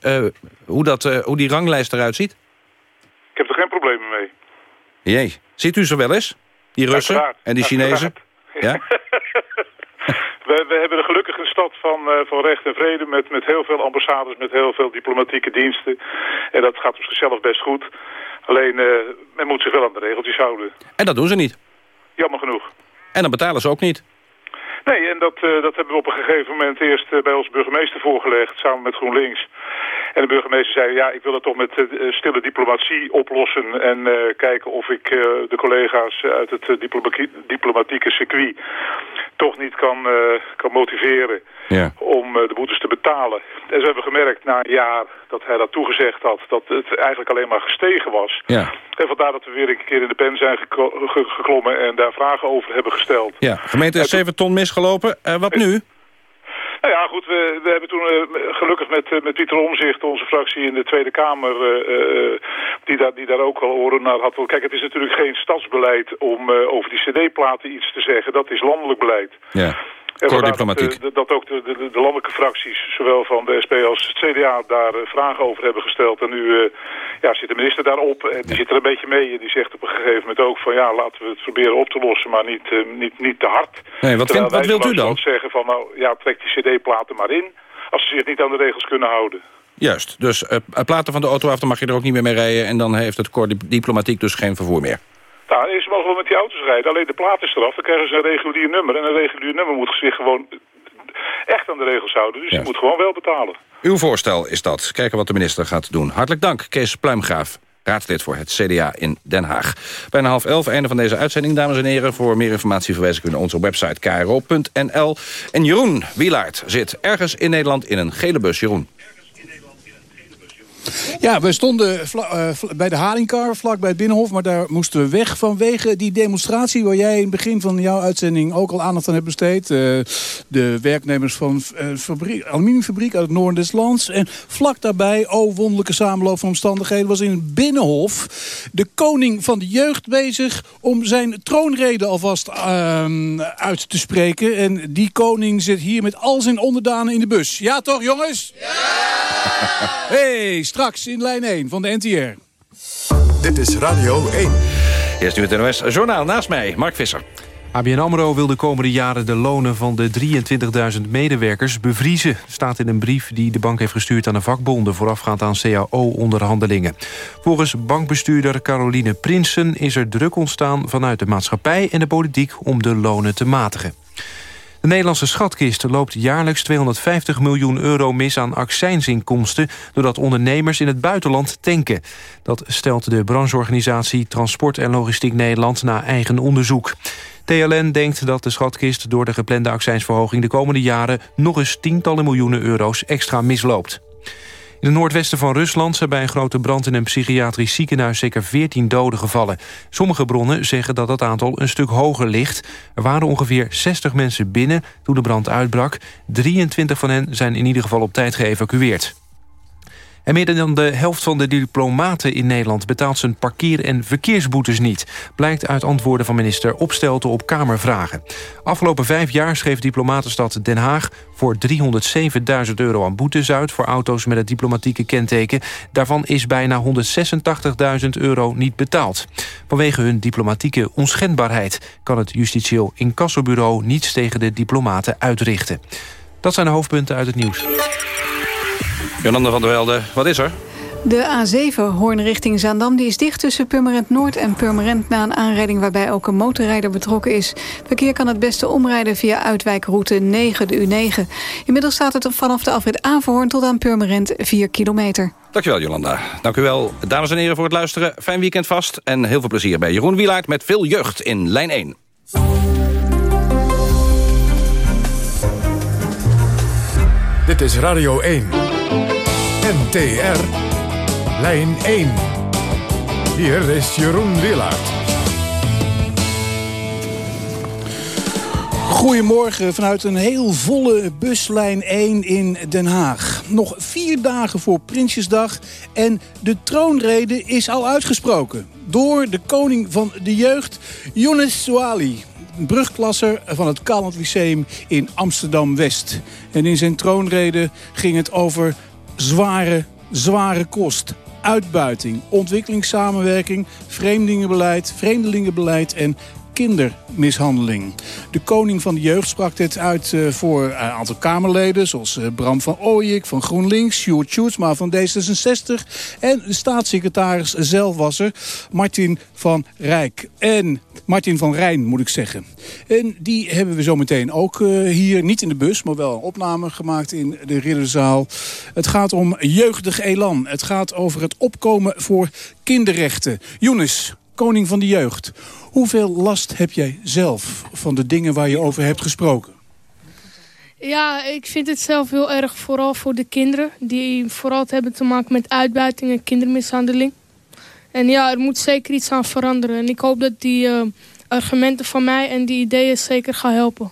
hoe, dat, hoe die ranglijst eruit ziet? Ik heb er geen problemen mee. Jee. Ziet u ze wel eens? Die Russen Uiteraard, en die Chinezen? Ja? We, we hebben gelukkig een stad van, eh, van recht en vrede met, met heel veel ambassades, met heel veel diplomatieke diensten. En dat gaat op zichzelf best goed. Alleen, eh, men moet zich wel aan de regeltjes houden. En dat doen ze niet. Jammer genoeg. En dan betalen ze ook niet. Nee, en dat, eh, dat hebben we op een gegeven moment eerst bij onze burgemeester voorgelegd, samen met GroenLinks. En de burgemeester zei, ja, ik wil het toch met eh, stille diplomatie oplossen en eh, kijken of ik eh, de collega's uit het diplomatieke, diplomatieke circuit toch niet kan, kan motiveren Ja. om de boetes te betalen. En ze hebben gemerkt na een jaar dat hij dat toegezegd had, dat het eigenlijk alleen maar gestegen was. Ja. En vandaar dat we weer een keer in de pen zijn geklommen en daar vragen over hebben gesteld. Ja, gemeente is 7 ton misgelopen. Wat nu? Nou ja, goed, we, we hebben toen eh, gelukkig met, eh, met Pieter Omzicht, onze fractie in de Tweede Kamer, eh, die, daar, die daar ook al oren naar had. Kijk, het is natuurlijk geen stadsbeleid om over die cd-platen iets te zeggen. Dat is landelijk beleid. Ja. Vandaar diplomatiek. Dat, eh, dat ook de, de, de landelijke fracties, zowel van de SP als het CDA, daar eh, vragen over hebben gesteld. En nu eh, ja, zit de minister daarop en die zit er een beetje mee. En die zegt op een gegeven moment ook van ja, laten we het proberen op te lossen, maar niet, niet, niet te hard. Nee, wat, vindt, wilt u dan? zeggen van nou ja, trek die cd-platen maar in. Als ze zich niet aan de regels kunnen houden. Juist, dus platen van de auto af, dan mag je er ook niet meer mee rijden... en dan heeft het dip- diplomatiek dus geen vervoer meer. Nou, ze mogen wel met die auto's rijden. Alleen de plaat is eraf. Dan krijgen ze een regulier nummer. En een regulier nummer moet zich gewoon echt aan de regels houden. Dus je moet gewoon wel betalen. Uw voorstel is dat. Kijken wat de minister gaat doen. Hartelijk dank, Kees Pluimgraaf, raadslid voor het CDA in Den Haag. Bijna half elf, einde van deze uitzending, dames en heren. Voor meer informatie verwijs ik u naar onze website kro.nl. En Jeroen Wielaert zit ergens in Nederland in een gele bus. Jeroen. Ja, we stonden uh, bij de Haringkar, vlak bij het Binnenhof. Maar daar moesten we weg vanwege die demonstratie... waar jij in het begin van jouw uitzending ook al aandacht aan hebt besteed. Uh, de werknemers van uh, fabriek, aluminiumfabriek uit het noorden des lands. En vlak daarbij, oh wonderlijke samenloop van omstandigheden... was in het Binnenhof de koning van de jeugd bezig... om zijn troonrede alvast ehm, uit te spreken. En die koning zit hier met al zijn onderdanen in de bus. Ja toch, jongens? Ja! Hey, straks in lijn 1 van de NTR. Dit is Radio 1. Eerst nu het NOS Journaal naast mij, Mark Visser. ABN AMRO wil de komende jaren de lonen van de 23.000 medewerkers bevriezen. staat in een brief die de bank heeft gestuurd aan de vakbonden... voorafgaand aan CAO-onderhandelingen. Volgens bankbestuurder Caroline Prinsen is er druk ontstaan vanuit de maatschappij en de politiek... om de lonen te matigen. De Nederlandse schatkist loopt jaarlijks 250 miljoen euro mis aan accijnsinkomsten... doordat ondernemers in het buitenland tanken. Dat stelt de brancheorganisatie Transport en Logistiek Nederland na eigen onderzoek. TLN denkt dat de schatkist door de geplande accijnsverhoging... de komende jaren nog eens tientallen miljoenen euro's extra misloopt. In het noordwesten van Rusland zijn bij een grote brand in een psychiatrisch ziekenhuis zeker 14 doden gevallen. Sommige bronnen zeggen dat dat aantal een stuk hoger ligt. Er waren ongeveer 60 mensen binnen toen de brand uitbrak. 23 van hen zijn in ieder geval op tijd geëvacueerd. En meer dan de helft van de diplomaten in Nederland... betaalt zijn parkeer- en verkeersboetes niet. Blijkt uit antwoorden van minister Opstelten op Kamervragen. Afgelopen vijf jaar schreef diplomatenstad Den Haag... voor 307.000 euro aan boetes uit... voor auto's met het diplomatieke kenteken. Daarvan is bijna 186.000 euro niet betaald. Vanwege hun diplomatieke onschendbaarheid... kan het justitieel incassobureau niets tegen de diplomaten uitrichten. Dat zijn de hoofdpunten uit het nieuws. Jolanda van der Velde, wat is er? De A7 Hoorn richting Zaandam die is dicht tussen Purmerend Noord en Purmerend... na een aanrijding waarbij ook een motorrijder betrokken is. Verkeer kan het beste omrijden via uitwijkroute 9, de U9. Inmiddels staat het vanaf de afrit Averhoorn tot aan Purmerend 4 kilometer. Dankjewel, Jolanda. Dank u wel, dames en heren, voor het luisteren. Fijn weekend vast en heel veel plezier bij Jeroen Wielaert... met veel jeugd in lijn 1. Dit is Radio 1. NTR. Lijn 1. Hier is Jeroen Willaert. Goedemorgen vanuit een heel volle buslijn 1 in Den Haag. Nog vier dagen voor Prinsjesdag en de troonrede is al uitgesproken... door de koning van de jeugd, Younes Souali brugklasser van het Kalend Lyceum in Amsterdam-West. En in zijn troonrede ging het over zware, zware kost. Uitbuiting, ontwikkelingssamenwerking, vreemdelingenbeleid, vreemdelingenbeleid en kindermishandeling. De koning van de jeugd sprak dit uit uh, voor een aantal Kamerleden... zoals uh, Bram van Ooyik van GroenLinks, Sjoerd Sjoerdsma van D66... en de staatssecretaris zelf was er, Martin van Rijk. En Martin van Rijn, moet ik zeggen. En die hebben we zo meteen ook hier, niet in de bus... maar wel een opname gemaakt in de Ridderzaal. Het gaat om jeugdig elan. Het gaat over het opkomen voor kinderrechten. Younes, koning van de jeugd. Hoeveel last heb jij zelf van de dingen waar je over hebt gesproken? Ja, ik vind het zelf heel erg vooral voor de kinderen. Die vooral hebben te maken met uitbuiting en kindermishandeling. En ja, er moet zeker iets aan veranderen. En ik hoop dat die uh, argumenten van mij en die ideeën zeker gaan helpen.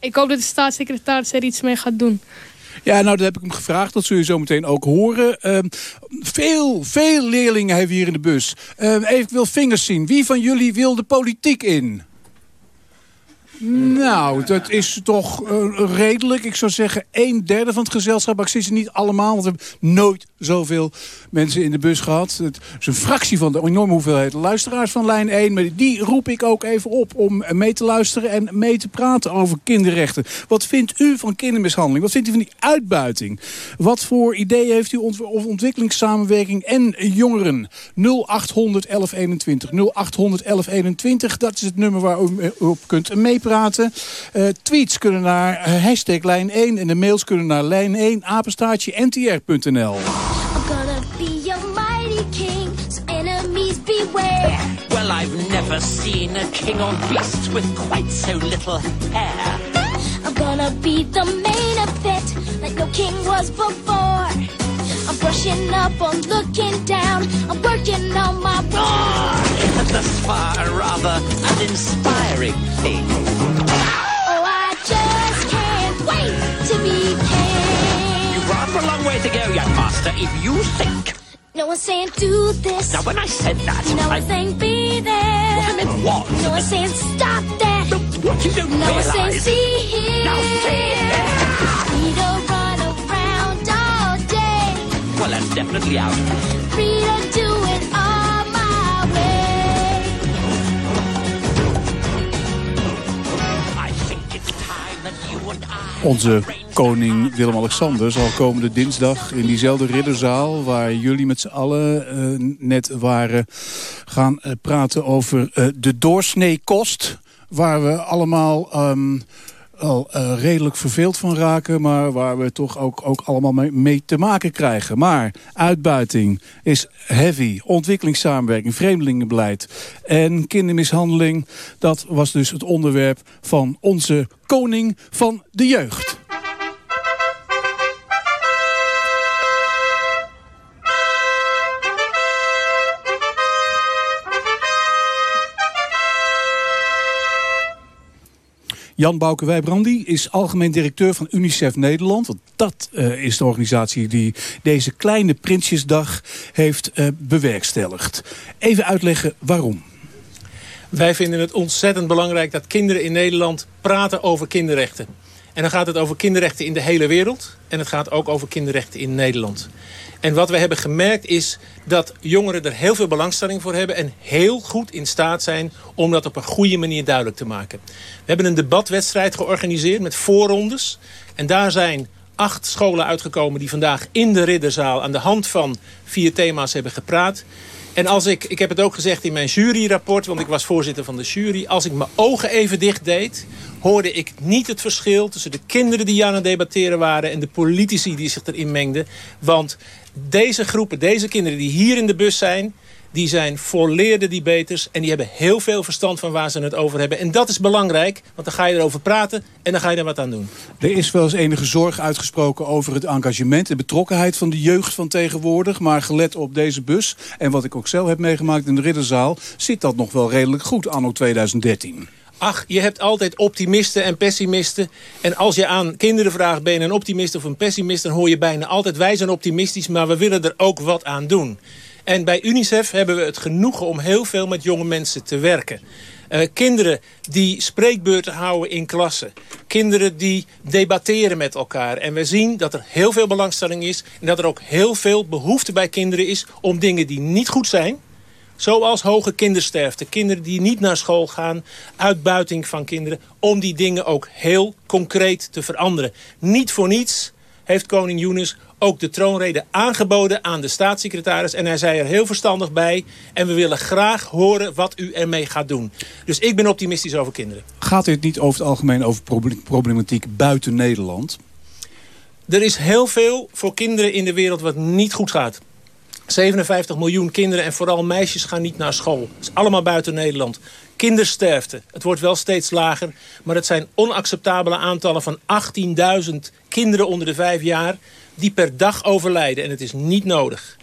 Ik hoop dat de staatssecretaris er iets mee gaat doen. Ja, nou, dat heb ik hem gevraagd. Dat zul je zo meteen ook horen. Uh, veel, veel leerlingen hebben hier in de bus. Uh, even, ik wil vingers zien. Wie van jullie wil de politiek in? Nou, dat is toch uh, redelijk. Ik zou zeggen een derde van het gezelschap. Maar ik zie ze niet allemaal, want we hebben nooit zoveel mensen in de bus gehad. Het is een fractie van de enorme hoeveelheid luisteraars van lijn 1. Maar die roep ik ook even op om mee te luisteren en mee te praten over kinderrechten. Wat vindt u van kindermishandeling? Wat vindt u van die uitbuiting? Wat voor ideeën heeft u over ontwikkelingssamenwerking en jongeren? 0800 1121. 0800 1121, dat is het nummer waar u op kunt meepraten praten. Uh, tweets kunnen naar uh, hashtag lijn 1 en de mails kunnen naar lijn 1 apenstaartje ntr.nl. I'm gonna be a mighty king, so enemies beware. Well, I've never seen a king or beast with quite so little hair. I'm gonna be the main event, like no king was before. I'm brushing up on looking down, I'm working on my ah, roar. Thus far, a rather uninspiring thing. Oh, I just can't wait to be a long way to go, young master, if you think. No one's saying do this. Now, when I said that, No I... one's saying be there. What I meant was... No one's saying stop that. What you don't No one's saying see here. Now, see here. Free to run around all day. Well, that's definitely out. To do Onze koning Willem-Alexander zal komende dinsdag in diezelfde ridderzaal... waar jullie met z'n allen eh, net waren gaan eh, praten over eh, de doorsnee kost... waar we allemaal ehm, al eh, redelijk verveeld van raken... maar waar we toch ook, ook allemaal mee, mee te maken krijgen. Maar uitbuiting is heavy, ontwikkelingssamenwerking, vreemdelingenbeleid... en kindermishandeling, dat was dus het onderwerp van onze koning van de jeugd. Jan Bouke Wijbrandi is algemeen directeur van UNICEF Nederland. Want dat eh, is de organisatie die deze kleine Prinsjesdag heeft eh, bewerkstelligd. Even uitleggen waarom. Wij vinden het ontzettend belangrijk dat kinderen in Nederland praten over kinderrechten. En dan gaat het over kinderrechten in de hele wereld. En het gaat ook over kinderrechten in Nederland. En wat we hebben gemerkt is dat jongeren er heel veel belangstelling voor hebben... en heel goed in staat zijn om dat op een goede manier duidelijk te maken. We hebben een debatwedstrijd georganiseerd met voorrondes. En daar zijn acht scholen uitgekomen die vandaag in de ridderzaal... aan de hand van vier thema's hebben gepraat. En als ik, ik heb het ook gezegd in mijn juryrapport, want ik was voorzitter van de jury. Als ik mijn ogen even dicht deed, hoorde ik niet het verschil tussen de kinderen die aan het debatteren waren en de politici die zich erin mengden. Want deze groepen, deze kinderen die hier in de bus zijn, die zijn volleerde debaters en die hebben heel veel verstand van waar ze het over hebben. En dat is belangrijk, want dan ga je erover praten en dan ga je er wat aan doen. Er is wel eens enige zorg uitgesproken over het engagement en betrokkenheid van de jeugd van tegenwoordig. Maar gelet op deze bus en wat ik ook zelf heb meegemaakt in de ridderzaal, zit dat nog wel redelijk goed anno 2013. Ach, je hebt altijd optimisten en pessimisten. En als je aan kinderen vraagt, ben je een optimist of een pessimist... dan hoor je bijna altijd, wij zijn optimistisch, maar we willen er ook wat aan doen. En bij UNICEF hebben we het genoegen om heel veel met jonge mensen te werken. Eh, kinderen die spreekbeurten houden in klassen. Kinderen die debatteren met elkaar. En we zien dat er heel veel belangstelling is. En dat er ook heel veel behoefte bij kinderen is om dingen die niet goed zijn... Zoals hoge kindersterfte, kinderen die niet naar school gaan, uitbuiting van kinderen, om die dingen ook heel concreet te veranderen. Niet voor niets heeft koning Younes ook de troonrede aangeboden aan de staatssecretaris. En hij zei er heel verstandig bij. En we willen graag horen wat u ermee gaat doen. Dus ik ben optimistisch over kinderen. Gaat dit niet over het algemeen over proble- problematiek buiten Nederland? Er is heel veel voor kinderen in de wereld wat niet goed gaat. 57 miljoen kinderen en vooral meisjes gaan niet naar school. Dat is allemaal buiten Nederland. Kindersterfte, het wordt wel steeds lager. Maar het zijn onacceptabele aantallen van 18.000 kinderen onder de vijf jaar... die per dag overlijden. En het is niet nodig.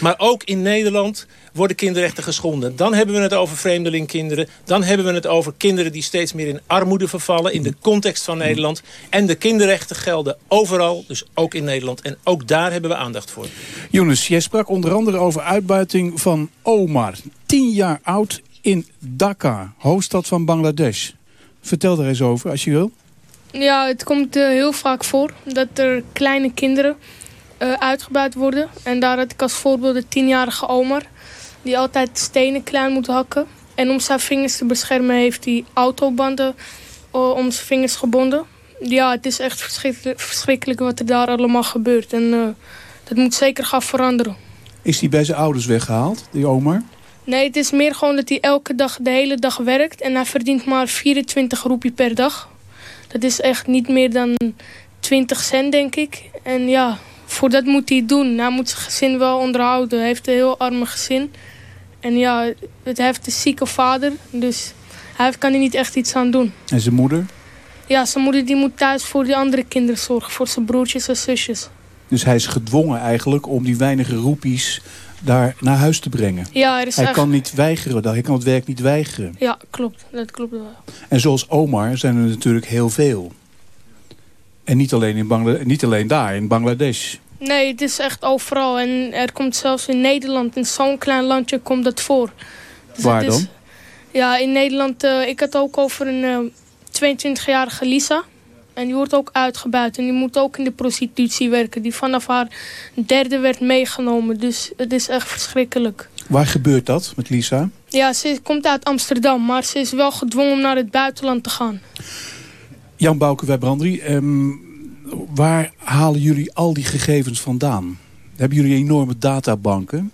Maar ook in Nederland worden kinderrechten geschonden. Dan hebben we het over vreemdelingkinderen. Dan hebben we het over kinderen die steeds meer in armoede vervallen... in de context van Nederland. En de kinderrechten gelden overal, dus ook in Nederland. En ook daar hebben we aandacht voor. Younes, jij sprak onder andere over uitbuiting van Omar. Tien jaar oud in Dhaka, hoofdstad van Bangladesh. Vertel er eens over, als je wil. Ja, het komt eh, heel vaak voor dat er kleine kinderen eh, uitgebuit worden. En daar had ik als voorbeeld de tienjarige Omar. Die altijd stenen klein moet hakken. En om zijn vingers te beschermen heeft hij autobanden eh, om zijn vingers gebonden. Ja, het is echt verschrikkelijk, verschrikkelijk wat er daar allemaal gebeurt. En dat moet zeker gaan veranderen. Is hij bij zijn ouders weggehaald, die Omar? Nee, het is meer gewoon dat hij elke dag de hele dag werkt. En hij verdient maar 24 roepie per dag. Dat is echt niet meer dan 20 cent, denk ik. En ja, voor dat moet hij het doen. Hij moet zijn gezin wel onderhouden. Hij heeft een heel arme gezin. En ja, het heeft een zieke vader. Dus hij kan er niet echt iets aan doen. En zijn moeder? Ja, zijn moeder die moet thuis voor die andere kinderen zorgen. Voor zijn broertjes en zusjes. Dus hij is gedwongen eigenlijk om die weinige roepies daar naar huis te brengen. Ja, er is hij echt- kan niet weigeren, hij kan het werk niet weigeren. Ja, klopt. Dat klopt wel. En zoals Omar zijn er natuurlijk heel veel. En niet alleen, in Bangla niet alleen daar, in Bangladesh. Nee, het is echt overal. En er komt zelfs in Nederland, in zo'n klein landje, komt dat voor. Dus Waar het is- dan? Ja, in Nederland, eh, ik had ook over een eh, 22-jarige Lisa. En die wordt ook uitgebuit. En die moet ook in de prostitutie werken. Die vanaf haar derde werd meegenomen. Dus het is echt verschrikkelijk. Waar gebeurt dat met Lisa? Ja, ze komt uit Amsterdam. Maar ze is wel gedwongen om naar het buitenland te gaan. Jan Bouke Wijbrandri, ehm, waar halen jullie al die gegevens vandaan? Hebben jullie enorme databanken?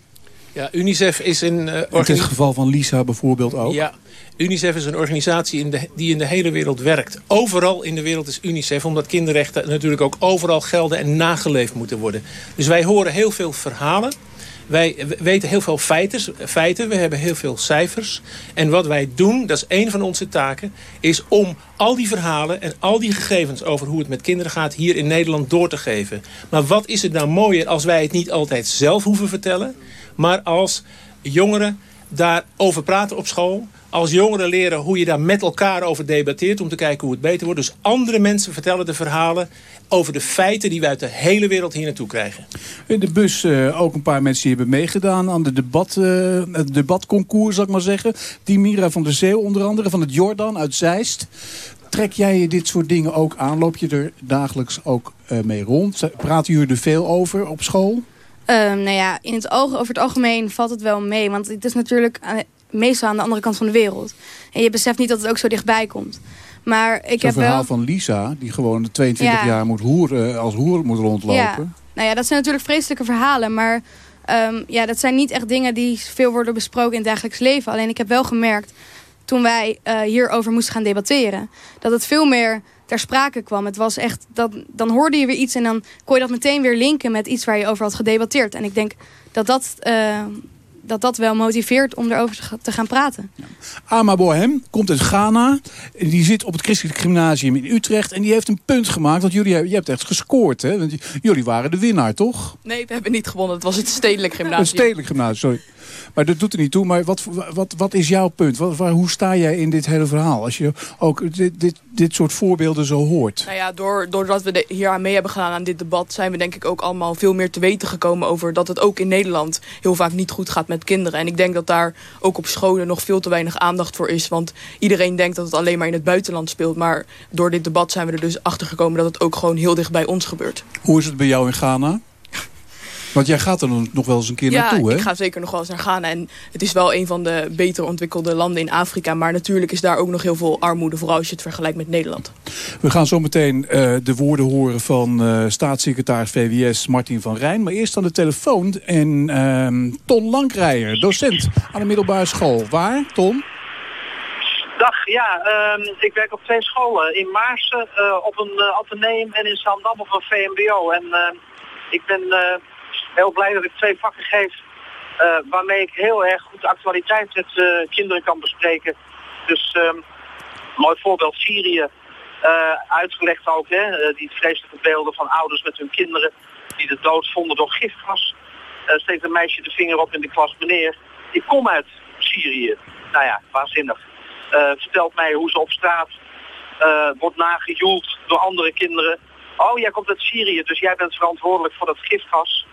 Ja, UNICEF is een eh, In het geval van Lisa bijvoorbeeld ook. Ja, UNICEF is een organisatie in de, die in de hele wereld werkt. Overal in de wereld is UNICEF, omdat kinderrechten natuurlijk ook overal gelden en nageleefd moeten worden. Dus wij horen heel veel verhalen. Wij weten heel veel feiten, feiten, we hebben heel veel cijfers. En wat wij doen, dat is één van onze taken... is om al die verhalen en al die gegevens over hoe het met kinderen gaat... hier in Nederland door te geven. Maar wat is het nou mooier als wij het niet altijd zelf hoeven vertellen... maar als jongeren daarover praten op school... als jongeren leren hoe je daar met elkaar over debatteert... om te kijken hoe het beter wordt. Dus andere mensen vertellen de verhalen over de feiten... die we uit de hele wereld hier naartoe krijgen. In de bus eh, ook een paar mensen die hebben meegedaan aan de debat, eh, het debatconcours, zal ik maar zeggen. Die Mira van der Zee onder andere, van het Jordan uit Zeist. Trek jij je dit soort dingen ook aan? Loop je er dagelijks ook eh, mee rond? Praten jullie er veel over op school? Ehm, nou ja, in het oog, over het algemeen valt het wel mee. Want het is natuurlijk aan- meestal aan de andere kant van de wereld. En je beseft niet dat het ook zo dichtbij komt. Maar ik heb verhaal wel... van Lisa, die gewoon 22 Ja. jaar moet hoer, eh, als hoer moet rondlopen. Ja, nou ja, dat zijn natuurlijk vreselijke verhalen. Maar ehm, ja, dat zijn niet echt dingen die veel worden besproken in het dagelijks leven. Alleen ik heb wel gemerkt, toen wij eh, hierover moesten gaan debatteren... dat het veel meer ter sprake kwam. Het was echt, dat, dan hoorde je weer iets en dan kon je dat meteen weer linken... met iets waar je over had gedebatteerd. En ik denk dat dat, eh, dat, dat wel motiveert om erover te ga- te gaan praten. Ama Bohem komt uit Ghana. Die zit op het Christelijk Gymnasium in Utrecht. En die heeft een punt gemaakt. Want jullie, je hebt echt gescoord. Hè? Want jullie waren de winnaar, toch? Nee, we hebben niet gewonnen. Het was het stedelijk Een gymnasium. stedelijk gymnasium, sorry. Maar dat doet er niet toe. Maar wat, wat, wat is jouw punt? Wat, waar, hoe sta jij in dit hele verhaal? Als je ook dit, dit, dit soort voorbeelden zo hoort. Nou ja, door, doordat we de- hier aan mee hebben gedaan aan dit debat... zijn we denk ik ook allemaal veel meer te weten gekomen over... dat het ook in Nederland heel vaak niet goed gaat met kinderen. En ik denk dat daar ook op scholen nog veel te weinig aandacht voor is. Want iedereen denkt dat het alleen maar in het buitenland speelt. Maar door dit debat zijn we er dus achter gekomen... dat het ook gewoon heel dicht bij ons gebeurt. Hoe is het bij jou in Ghana? Want jij gaat er nog wel eens een keer ja, naartoe, hè? ik ga zeker nog wel eens naar Ghana. En het is wel een van de beter ontwikkelde landen in Afrika. Maar natuurlijk is daar ook nog heel veel armoede. Vooral als je het vergelijkt met Nederland. We gaan zo meteen eh, de woorden horen van eh, staatssecretaris VWS Martin van Rijn. Maar eerst aan de telefoon. En ehm, Ton Lankrijer, docent aan de middelbare school. Waar, Ton? Dag, ja, ehm, ik werk op twee scholen. In Maarsen eh, op een ateneum en in Zandam op een VMBO. En ehm, ik ben eh, heel blij dat ik twee vakken geef eh, waarmee ik heel erg goed de actualiteit met eh, kinderen kan bespreken. Dus ehm, mooi voorbeeld Syrië, eh, uitgelegd ook, hè, die vreselijke beelden van ouders met hun kinderen die de dood vonden door gifgas. Steekt een meisje de vinger op in de klas, meneer, ik kom uit Syrië. Nou ja, waanzinnig. Vertelt mij hoe ze op straat wordt nagejoeld door andere kinderen. Oh, jij komt uit Syrië, dus jij bent verantwoordelijk voor dat gifgas.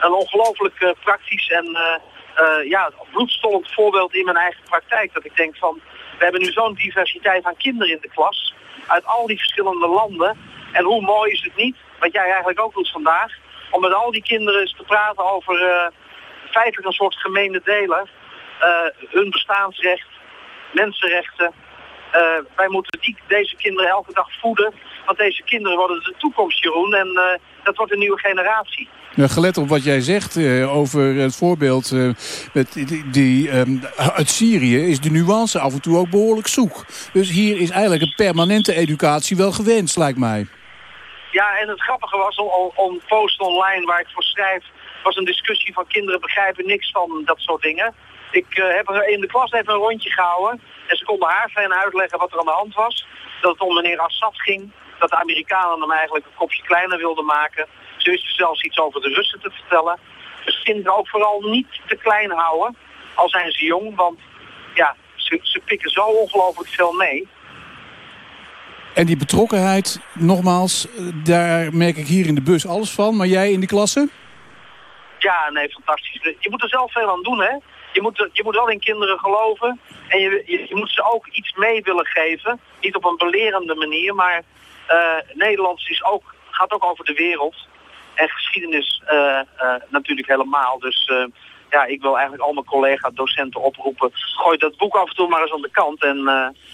Een ongelooflijk eh, praktisch en eh, eh, ja, bloedstollend voorbeeld in mijn eigen praktijk. Dat ik denk van, we hebben nu zo'n diversiteit aan kinderen in de klas. Uit al die verschillende landen. En hoe mooi is het niet, wat jij eigenlijk ook doet vandaag, om met al die kinderen eens te praten over feitelijk een soort gemene deler. Hun bestaansrecht, mensenrechten. Wij moeten die, deze kinderen elke dag voeden. Want deze kinderen worden de toekomst, Jeroen. En dat wordt een nieuwe generatie. Gelet op wat jij zegt eh, over het voorbeeld eh, met die, ehm, uit Syrië... is de nuance af en toe ook behoorlijk zoek. Dus hier is eigenlijk een permanente educatie wel gewenst, lijkt mij. Ja, en het grappige was, om- om post online waar ik voor schrijf... was een discussie van kinderen begrijpen niks van dat soort dingen. Ik eh, heb er in de klas even een rondje gehouden. En ze konden haar fijn uitleggen wat er aan de hand was. Dat het om meneer Assad ging. Dat de Amerikanen hem eigenlijk een kopje kleiner wilden maken. Ze wisten zelfs iets over de Russen te vertellen. Dus kinderen ook vooral niet te klein houden. Al zijn ze jong, want ja, ze, ze pikken zo ongelooflijk veel mee. En die betrokkenheid, nogmaals, eh, daar merk ik hier in de bus alles van. Maar jij in de klasse? Ja, nee, fantastisch. Je moet er zelf veel aan doen, hè. Je moet, je moet wel in kinderen geloven. En je, je, je moet ze ook iets mee willen geven. Niet op een belerende manier, maar eh, Nederlands is ook, gaat ook over de wereld. En geschiedenis eh, eh, natuurlijk helemaal. Dus eh, ja, ik wil eigenlijk al mijn collega docenten oproepen. Gooi dat boek af en toe maar eens aan de kant. En,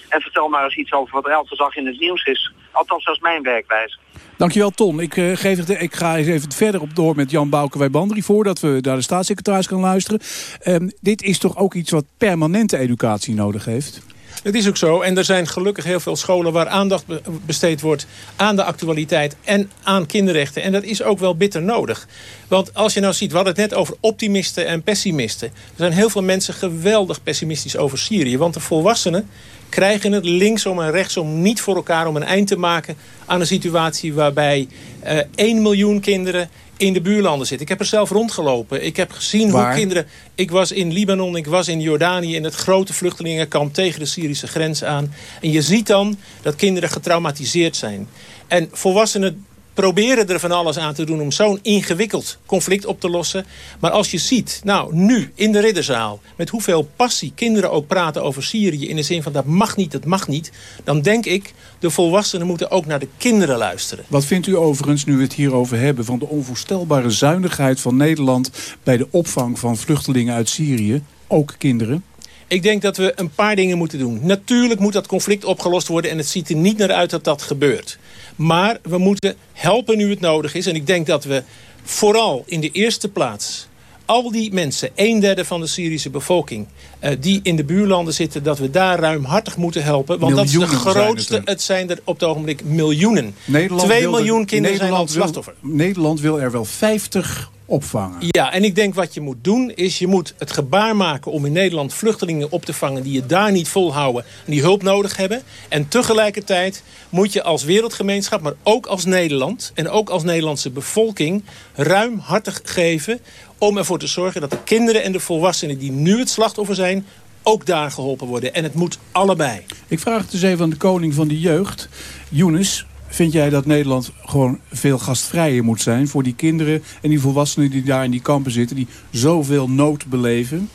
en vertel maar eens iets over wat er elke dag in het nieuws is. Althans, dat is mijn werkwijze. Dankjewel Ton. Ik, eh, geef het, ik ga eens even verder op door met Jan Bouke voordat we naar de staatssecretaris gaan luisteren. Ehm, dit is toch ook iets wat permanente educatie nodig heeft? Het is ook zo. En er zijn gelukkig heel veel scholen waar aandacht be- besteed wordt aan de actualiteit en aan kinderrechten. En dat is ook wel bitter nodig. Want als je nou ziet, we hadden het net over optimisten en pessimisten. Er zijn heel veel mensen geweldig pessimistisch over Syrië. Want de volwassenen krijgen het linksom en rechtsom niet voor elkaar om een eind te maken aan een situatie waarbij eh 1 miljoen kinderen in de buurlanden zitten. Ik heb er zelf rondgelopen. Ik heb gezien Waar? hoe kinderen... Ik was in Libanon, ik was in Jordanië... in het grote vluchtelingenkamp tegen de Syrische grens aan. En je ziet dan dat kinderen getraumatiseerd zijn. En volwassenen proberen er van alles aan te doen... om zo'n ingewikkeld conflict op te lossen. Maar als je ziet, nou, nu in de ridderzaal... met hoeveel passie kinderen ook praten over Syrië... in de zin van dat mag niet, dat mag niet... dan denk ik, de volwassenen moeten ook naar de kinderen luisteren. Wat vindt u overigens, nu we het hierover hebben... van de onvoorstelbare zuinigheid van Nederland... bij de opvang van vluchtelingen uit Syrië, ook kinderen? Ik denk dat we een paar dingen moeten doen. Natuurlijk moet dat conflict opgelost worden... en het ziet er niet naar uit dat dat gebeurt. Maar we moeten helpen nu het nodig is. En ik denk dat we vooral in de eerste plaats... al die mensen, een derde van de Syrische bevolking... eh, die in de buurlanden zitten, dat we daar ruimhartig moeten helpen. Want dat is de Miljoenen zijn het grootste... Het zijn er op het ogenblik miljoenen. Nederland Twee miljoen kinderen zijn al Nederland wil- slachtoffer. Nederland wil er wel 50 opvangen. Ja, en ik denk wat je moet doen is je moet het gebaar maken om in Nederland vluchtelingen op te vangen die het daar niet volhouden en die hulp nodig hebben. En tegelijkertijd moet je als wereldgemeenschap, maar ook als Nederland en ook als Nederlandse bevolking ruimhartig geven om ervoor te zorgen dat de kinderen en de volwassenen die nu het slachtoffer zijn ook daar geholpen worden. En het moet allebei. Ik vraag het dus even aan de koning van de jeugd. Younes, vind jij dat Nederland gewoon veel gastvrijer moet zijn... voor die kinderen en die volwassenen die daar in die kampen zitten... die zoveel nood beleven,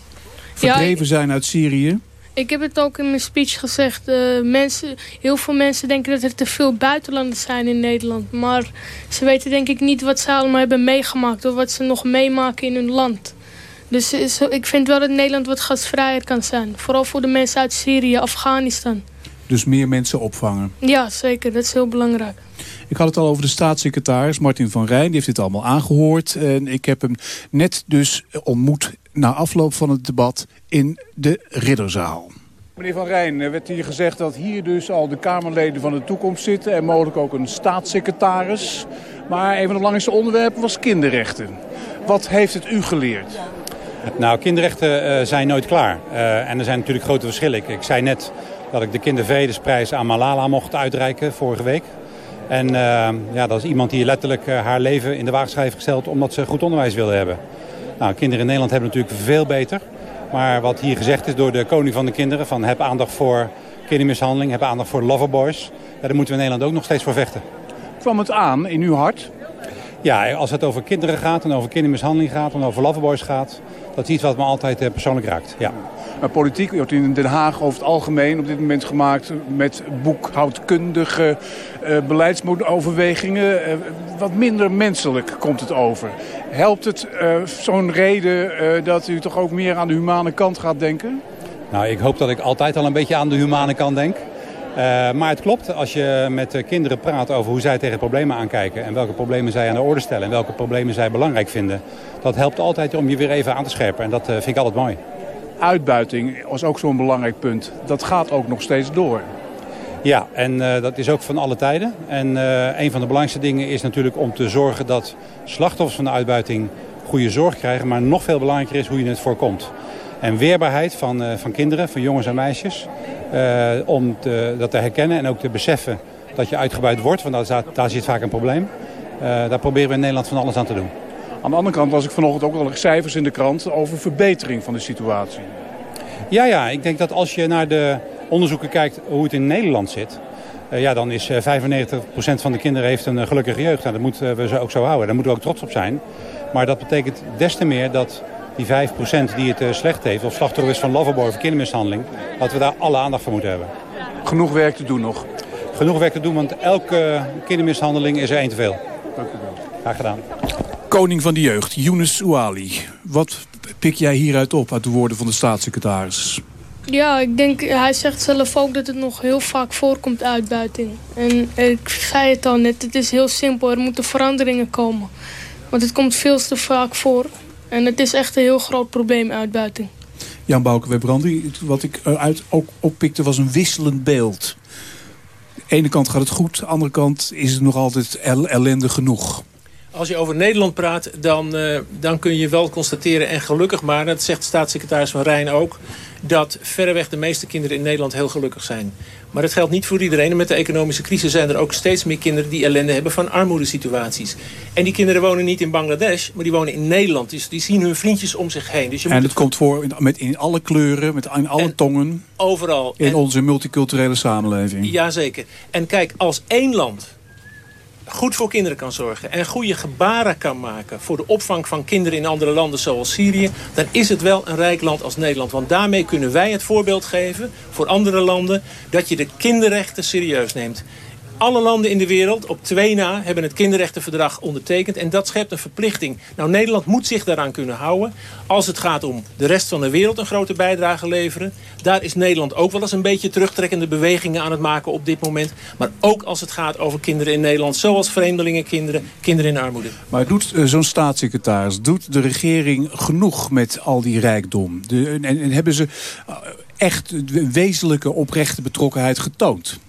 verdreven zijn uit Syrië? Ik heb het ook in mijn speech gezegd. eh, mensen, heel veel mensen denken dat er te veel buitenlanders zijn in Nederland. Maar ze weten denk ik niet wat ze allemaal hebben meegemaakt. Of wat ze nog meemaken in hun land. Dus eh, ik vind wel dat Nederland wat gastvrijer kan zijn. Vooral voor de mensen uit Syrië, Afghanistan. Dus meer mensen opvangen. Ja, zeker. Dat is heel belangrijk. Ik had het al over de staatssecretaris Martin van Rijn. Die heeft dit allemaal aangehoord. En ik heb hem net dus ontmoet na afloop van het debat in de Ridderzaal. Meneer Van Rijn, er werd hier gezegd dat hier dus al de Kamerleden van de toekomst zitten... en mogelijk ook een staatssecretaris. Maar een van de belangrijkste onderwerpen was kinderrechten. Wat heeft het u geleerd? Nou, kinderrechten eh, zijn nooit klaar. Eh, en er zijn natuurlijk grote verschillen. Ik, ik zei net dat ik de kindervredesprijs aan Malala mocht uitreiken vorige week. En eh, ja, dat is iemand die letterlijk eh, haar leven in de waagschijf gesteld omdat ze goed onderwijs wilde hebben. Nou, kinderen in Nederland hebben natuurlijk veel beter. Maar wat hier gezegd is door de koning van de kinderen, van heb aandacht voor kindermishandeling, heb aandacht voor loverboys. Daar moeten we in Nederland ook nog steeds voor vechten. Kwam het aan in uw hart? Ja, als het over kinderen gaat en over kindermishandeling gaat en over loverboys gaat, dat is iets wat me altijd eh, persoonlijk raakt. Ja. Maar politiek wordt in Den Haag over het algemeen op dit moment gemaakt met boekhoudkundige eh, beleidsoverwegingen. Eh, wat minder menselijk komt het over. Helpt het eh, zo'n reden eh, dat u toch ook meer aan de humane kant gaat denken? Nou, ik hoop dat ik altijd al een beetje aan de humane kant denk. Eh, maar het klopt, als je met de kinderen praat over hoe zij tegen problemen aankijken... en welke problemen zij aan de orde stellen en welke problemen zij belangrijk vinden... dat helpt altijd om je weer even aan te scherpen en dat eh, vind ik altijd mooi. Uitbuiting was ook zo'n belangrijk punt. Dat gaat ook nog steeds door. Ja, en eh, dat is ook van alle tijden. En een van de belangrijkste dingen is natuurlijk om te zorgen dat slachtoffers van de uitbuiting goede zorg krijgen. Maar nog veel belangrijker is hoe je het voorkomt. En weerbaarheid van, eh, van kinderen, van jongens en meisjes. eh, om te, dat te herkennen en ook te beseffen dat je uitgebuit wordt. Want daar, daar zit vaak een probleem. Eh, daar proberen we in Nederland van alles aan te doen. Aan de andere kant las ik vanochtend ook al cijfers in de krant over verbetering van de situatie. Ja, ja, ik denk dat als je naar de onderzoeken kijkt hoe het in Nederland zit... ja, dan is eh, 95% van de kinderen heeft een gelukkige jeugd. Nou, dat moeten we ook zo houden. Daar moeten we ook trots op zijn. Maar dat betekent des te meer dat die 5% die het eh, slecht heeft... of slachtoffer is van loverboy of kindermishandeling... dat we daar alle aandacht voor moeten hebben. Genoeg werk te doen nog. Genoeg werk te doen, want elke kindermishandeling is er één te veel. Dank u wel. Graag gedaan. Koning van de jeugd, Younes Ouali. Wat pik jij hieruit op uit de woorden van de staatssecretaris? Ja, ik denk, hij zegt zelf ook dat het nog heel vaak voorkomt, uitbuiting. En ik zei het al net, het is heel simpel. Er moeten veranderingen komen. Want het komt veel te vaak voor. En het is echt een heel groot probleem, uitbuiting. Jan Bouke Brandy, wat ik eruit ook oppikte was een wisselend beeld. De ene kant gaat het goed, de andere kant is het nog altijd el- ellende genoeg. Als je over Nederland praat, dan, eh, dan kun je wel constateren, en gelukkig maar, dat zegt staatssecretaris Van Rijn ook, dat verreweg de meeste kinderen in Nederland heel gelukkig zijn. Maar dat geldt niet voor iedereen. En met de economische crisis zijn er ook steeds meer kinderen die ellende hebben van armoedesituaties. En die kinderen wonen niet in Bangladesh, maar die wonen in Nederland. Dus die zien hun vriendjes om zich heen. Dus je En moet het komt voor in, met, in alle kleuren, met in alle tongen, overal. in En- onze multiculturele samenleving. Jazeker. En kijk, als één land goed voor kinderen kan zorgen... en goede gebaren kan maken voor de opvang van kinderen in andere landen zoals Syrië... dan is het wel een rijk land als Nederland. Want daarmee kunnen wij het voorbeeld geven voor andere landen... dat je de kinderrechten serieus neemt. Alle landen in de wereld, op twee na, hebben het kinderrechtenverdrag ondertekend. En dat schept een verplichting. Nou, Nederland moet zich daaraan kunnen houden. Als het gaat om de rest van de wereld een grote bijdrage leveren. Daar is Nederland ook wel eens een beetje terugtrekkende bewegingen aan het maken op dit moment. Maar ook als het gaat over kinderen in Nederland. Zoals vreemdelingenkinderen, kinderen in armoede. Maar doet eh, zo'n staatssecretaris, doet de regering genoeg met al die rijkdom? De, en, en hebben ze eh, echt wezenlijke oprechte betrokkenheid getoond?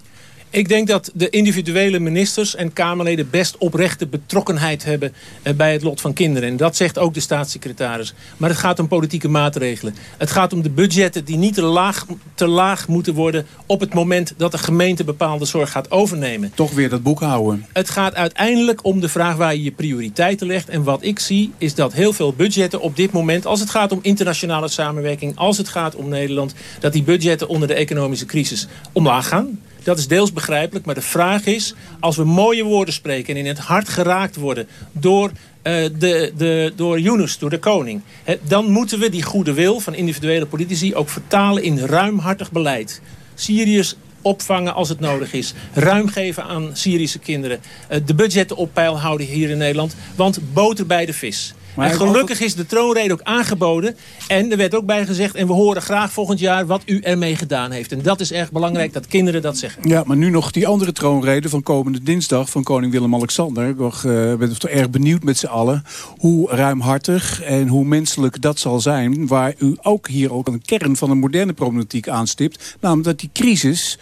Ik denk dat de individuele ministers en Kamerleden best oprechte betrokkenheid hebben eh, bij het lot van kinderen. En dat zegt ook de staatssecretaris. Maar het gaat om politieke maatregelen. Het gaat om de budgetten die niet te laag, te laag moeten worden op het moment dat de gemeente bepaalde zorg gaat overnemen. Toch weer dat boekhouden. Het gaat uiteindelijk om de vraag waar je je prioriteiten legt. En wat ik zie is dat heel veel budgetten op dit moment... als het gaat om internationale samenwerking, als het gaat om Nederland... dat die budgetten onder de economische crisis omlaag gaan. Dat is deels begrijpelijk, maar de vraag is... als we mooie woorden spreken en in het hart geraakt worden... door, eh, de, de, door Yunus, door de koning... Dan moeten we die goede wil van individuele politici... ook vertalen in ruimhartig beleid. Syriërs opvangen als het nodig is. Ruim geven aan Syrische kinderen. Eh, de budgetten op peil houden hier in Nederland. Want boter bij de vis. Maar en gelukkig is de troonrede ook aangeboden. En er werd ook bij gezegd... en we horen graag volgend jaar wat u ermee gedaan heeft. En dat is erg belangrijk dat kinderen dat zeggen. Ja, maar nu nog die andere troonrede van komende dinsdag... van koning Willem-Alexander. Ik eh, ben toch erg benieuwd met z'n allen... hoe ruimhartig en hoe menselijk dat zal zijn... waar u ook hier ook een kern van de moderne problematiek aanstipt. Namelijk dat die crisis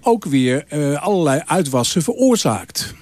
ook weer eh, allerlei uitwassen veroorzaakt.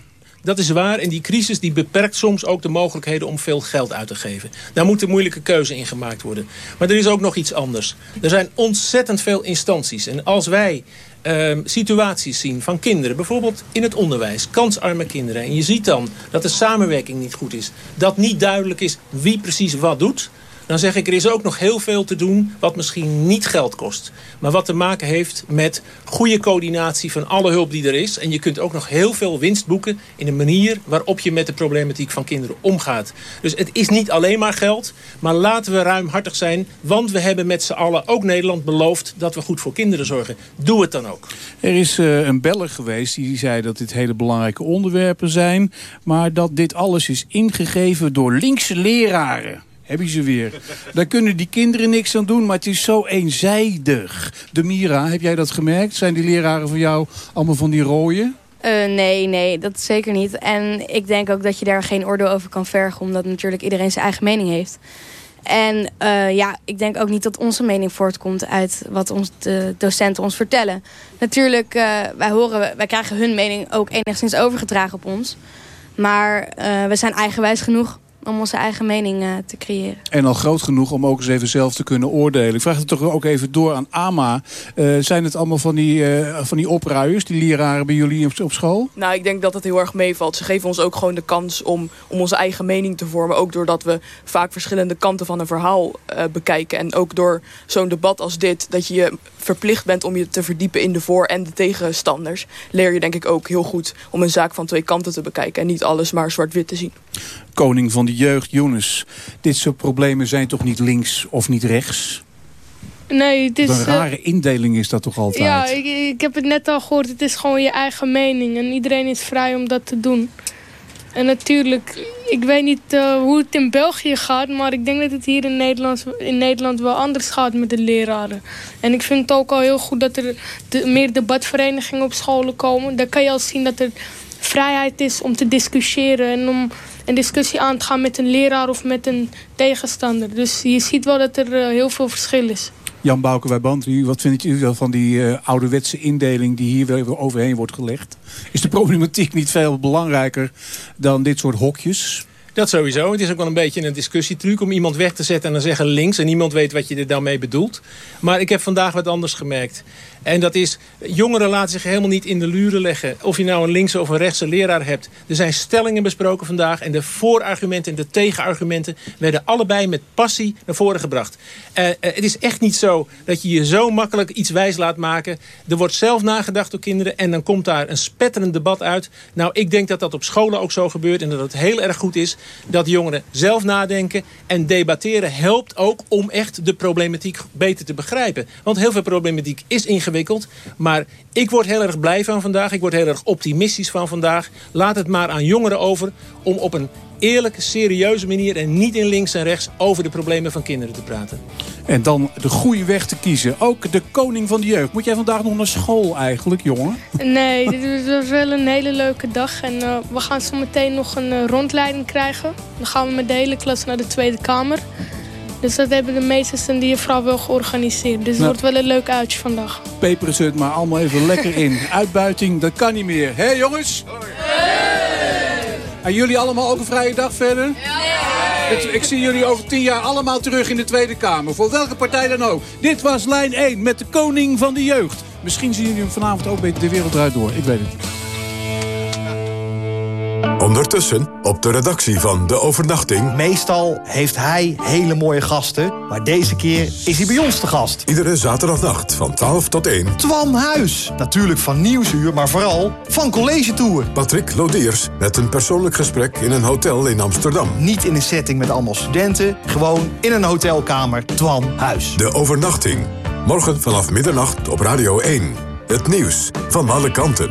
Dat is waar. En die crisis die beperkt soms ook de mogelijkheden om veel geld uit te geven. Daar moet een moeilijke keuze in gemaakt worden. Maar er is ook nog iets anders. Er zijn ontzettend veel instanties. En als wij ehm, situaties zien van kinderen, bijvoorbeeld in het onderwijs, kansarme kinderen. En je ziet dan dat de samenwerking niet goed is. Dat niet duidelijk is wie precies wat doet. Dan zeg ik, er is ook nog heel veel te doen wat misschien niet geld kost. Maar wat te maken heeft met goede coördinatie van alle hulp die er is. En je kunt ook nog heel veel winst boeken in de manier waarop je met de problematiek van kinderen omgaat. Dus het is niet alleen maar geld, maar laten we ruimhartig zijn. Want we hebben met z'n allen, ook Nederland, beloofd dat we goed voor kinderen zorgen. Doe het dan ook. Er is eh, een beller geweest die zei dat dit hele belangrijke onderwerpen zijn... maar dat dit alles is ingegeven door linkse leraren. Heb je ze weer. Daar kunnen die kinderen niks aan doen, maar het is zo eenzijdig. De Mira, heb jij dat gemerkt? Zijn die leraren van jou allemaal van die rooien? Eh, nee, nee, dat zeker niet. En ik denk ook dat je daar geen oordeel over kan vergen... omdat natuurlijk iedereen zijn eigen mening heeft. En eh, ja, ik denk ook niet dat onze mening voortkomt uit wat ons de docenten ons vertellen. Natuurlijk, eh, wij, horen, wij krijgen hun mening ook enigszins overgedragen op ons. Maar we zijn eigenwijs genoeg om onze eigen mening eh, te creëren. En al groot genoeg om ook eens even zelf te kunnen oordelen. Ik vraag het toch ook even door aan Ama. Eh, zijn het allemaal van die, uh, van die opruiers, die leraren bij jullie op, op, school? Nou, ik denk dat het heel erg meevalt. Ze geven ons ook gewoon de kans om, om onze eigen mening te vormen. Ook doordat we vaak verschillende kanten van een verhaal bekijken. En ook door zo'n debat als dit, dat je je verplicht bent om je te verdiepen in de voor- en de tegenstanders. Leer je denk ik ook heel goed om een zaak van twee kanten te bekijken. En niet alles maar zwart-wit te zien. Koning van de jeugd, Younes. Dit soort problemen zijn toch niet links of niet rechts? Nee, het is... Een rare uh, indeling is dat toch altijd? Ja, ik, ik heb het net al gehoord. Het is gewoon je eigen mening. En iedereen is vrij om dat te doen. En natuurlijk, ik weet niet uh, hoe het in België gaat... maar ik denk dat het hier in Nederland, in Nederland wel anders gaat met de leraren. En ik vind het ook al heel goed dat er de, meer debatverenigingen op scholen komen. Daar kan je al zien dat er vrijheid is om te discussiëren... en om een discussie aan te gaan met een leraar of met een tegenstander. Dus je ziet wel dat er uh, heel veel verschil is. Jan Bouke bij Band, wat vindt u van die uh, ouderwetse indeling die hier weer overheen wordt gelegd? Is de problematiek niet veel belangrijker dan dit soort hokjes? Dat sowieso. Het is ook wel een beetje een discussietruc om iemand weg te zetten en dan zeggen links. En niemand weet wat je er dan mee bedoelt. Maar ik heb vandaag wat anders gemerkt. En dat is, jongeren laten zich helemaal niet in de luren leggen. Of je nou een linkse of een rechtse leraar hebt. Er zijn stellingen besproken vandaag. En de voorargumenten en de tegenargumenten werden allebei met passie naar voren gebracht. Uh, uh, het is echt niet zo dat je je zo makkelijk iets wijs laat maken. Er wordt zelf nagedacht door kinderen. En dan komt daar een spetterend debat uit. Nou, ik denk dat dat op scholen ook zo gebeurt. En dat het heel erg goed is dat jongeren zelf nadenken. En debatteren helpt ook om echt de problematiek beter te begrijpen. Want heel veel problematiek is ingewikkeld maar ik word heel erg blij van vandaag. Ik word heel erg optimistisch van vandaag. Laat het maar aan jongeren over om op een eerlijke, serieuze manier... en niet in links en rechts over de problemen van kinderen te praten. En dan de goede weg te kiezen. Ook de koning van de jeugd. Moet jij vandaag nog naar school eigenlijk, jongen? Nee, dit was wel een hele leuke dag. En uh, we gaan zo meteen nog een uh, rondleiding krijgen. Dan gaan we met de hele klas naar de Tweede Kamer. Dus dat hebben de meesters en die juffrouw wel georganiseerd. Dus het Nou. wordt wel een leuk uitje vandaag. Peperen ze het maar allemaal even lekker in. Uitbuiting, dat kan niet meer. Hé jongens? En jullie allemaal ook een vrije dag verder? Ik, ik zie jullie over tien jaar allemaal terug in de Tweede Kamer. Voor welke partij dan ook. Dit was lijn 1 met de koning van de jeugd. Misschien zien jullie hem vanavond ook bij De Wereld Draait Door. Ik weet het niet. Ondertussen op de redactie van De Overnachting. Meestal heeft hij hele mooie gasten, maar deze keer is hij bij ons te gast. Iedere zaterdagnacht van 12 tot 1. Twan Huis. Natuurlijk van Nieuwsuur, maar vooral van College Tour. Patrick Lodiers met een persoonlijk gesprek in een hotel in Amsterdam. Niet in een setting met allemaal studenten, gewoon in een hotelkamer. Twan Huis. De Overnachting. Morgen vanaf middernacht op Radio 1. Het nieuws van alle kanten.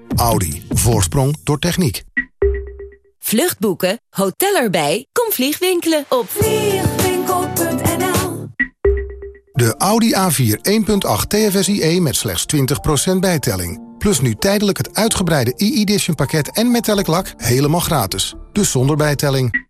Audi. Voorsprong door techniek. Vluchtboeken, hotel erbij, kom vliegwinkelen op vliegwinkel.nl De Audi A4 1.8 TFSIe met slechts 20% bijtelling. Plus nu tijdelijk het uitgebreide e-edition pakket en metallic lak helemaal gratis. Dus zonder bijtelling.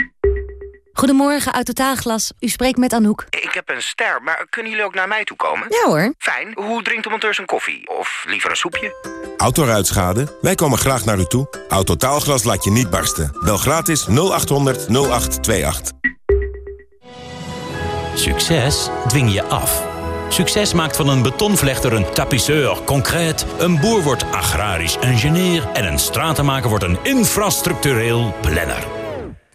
Goedemorgen, Autotaalglas. U spreekt met Anouk. Ik heb een ster, maar kunnen jullie ook naar mij toe komen? Ja hoor. Fijn. Hoe drinkt de monteur zijn koffie? Of liever een soepje? Autoruitschade? Wij komen graag naar u toe. Autotaalglas laat je niet barsten. Bel gratis 0800 0828. Succes dwing je af. Succes maakt van een betonvlechter een tapisseur concreet. Een boer wordt agrarisch ingenieur. En een stratenmaker wordt een infrastructureel planner.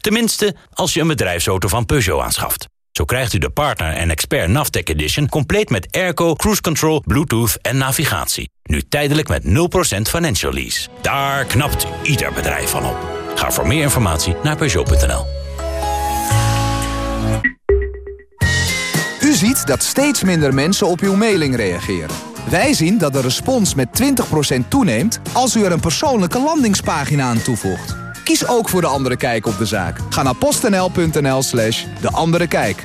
Tenminste, als je een bedrijfsauto van Peugeot aanschaft. Zo krijgt u de Partner en Expert Navtec Edition compleet met airco, cruise control, bluetooth en navigatie. Nu tijdelijk met 0% financial lease. Daar knapt ieder bedrijf van op. Ga voor meer informatie naar Peugeot.nl. U ziet dat steeds minder mensen op uw mailing reageren. Wij zien dat de respons met 20% toeneemt als u er een persoonlijke landingspagina aan toevoegt. Kies ook voor De Andere Kijk op de zaak. Ga naar postnl.nl slash De Andere Kijk.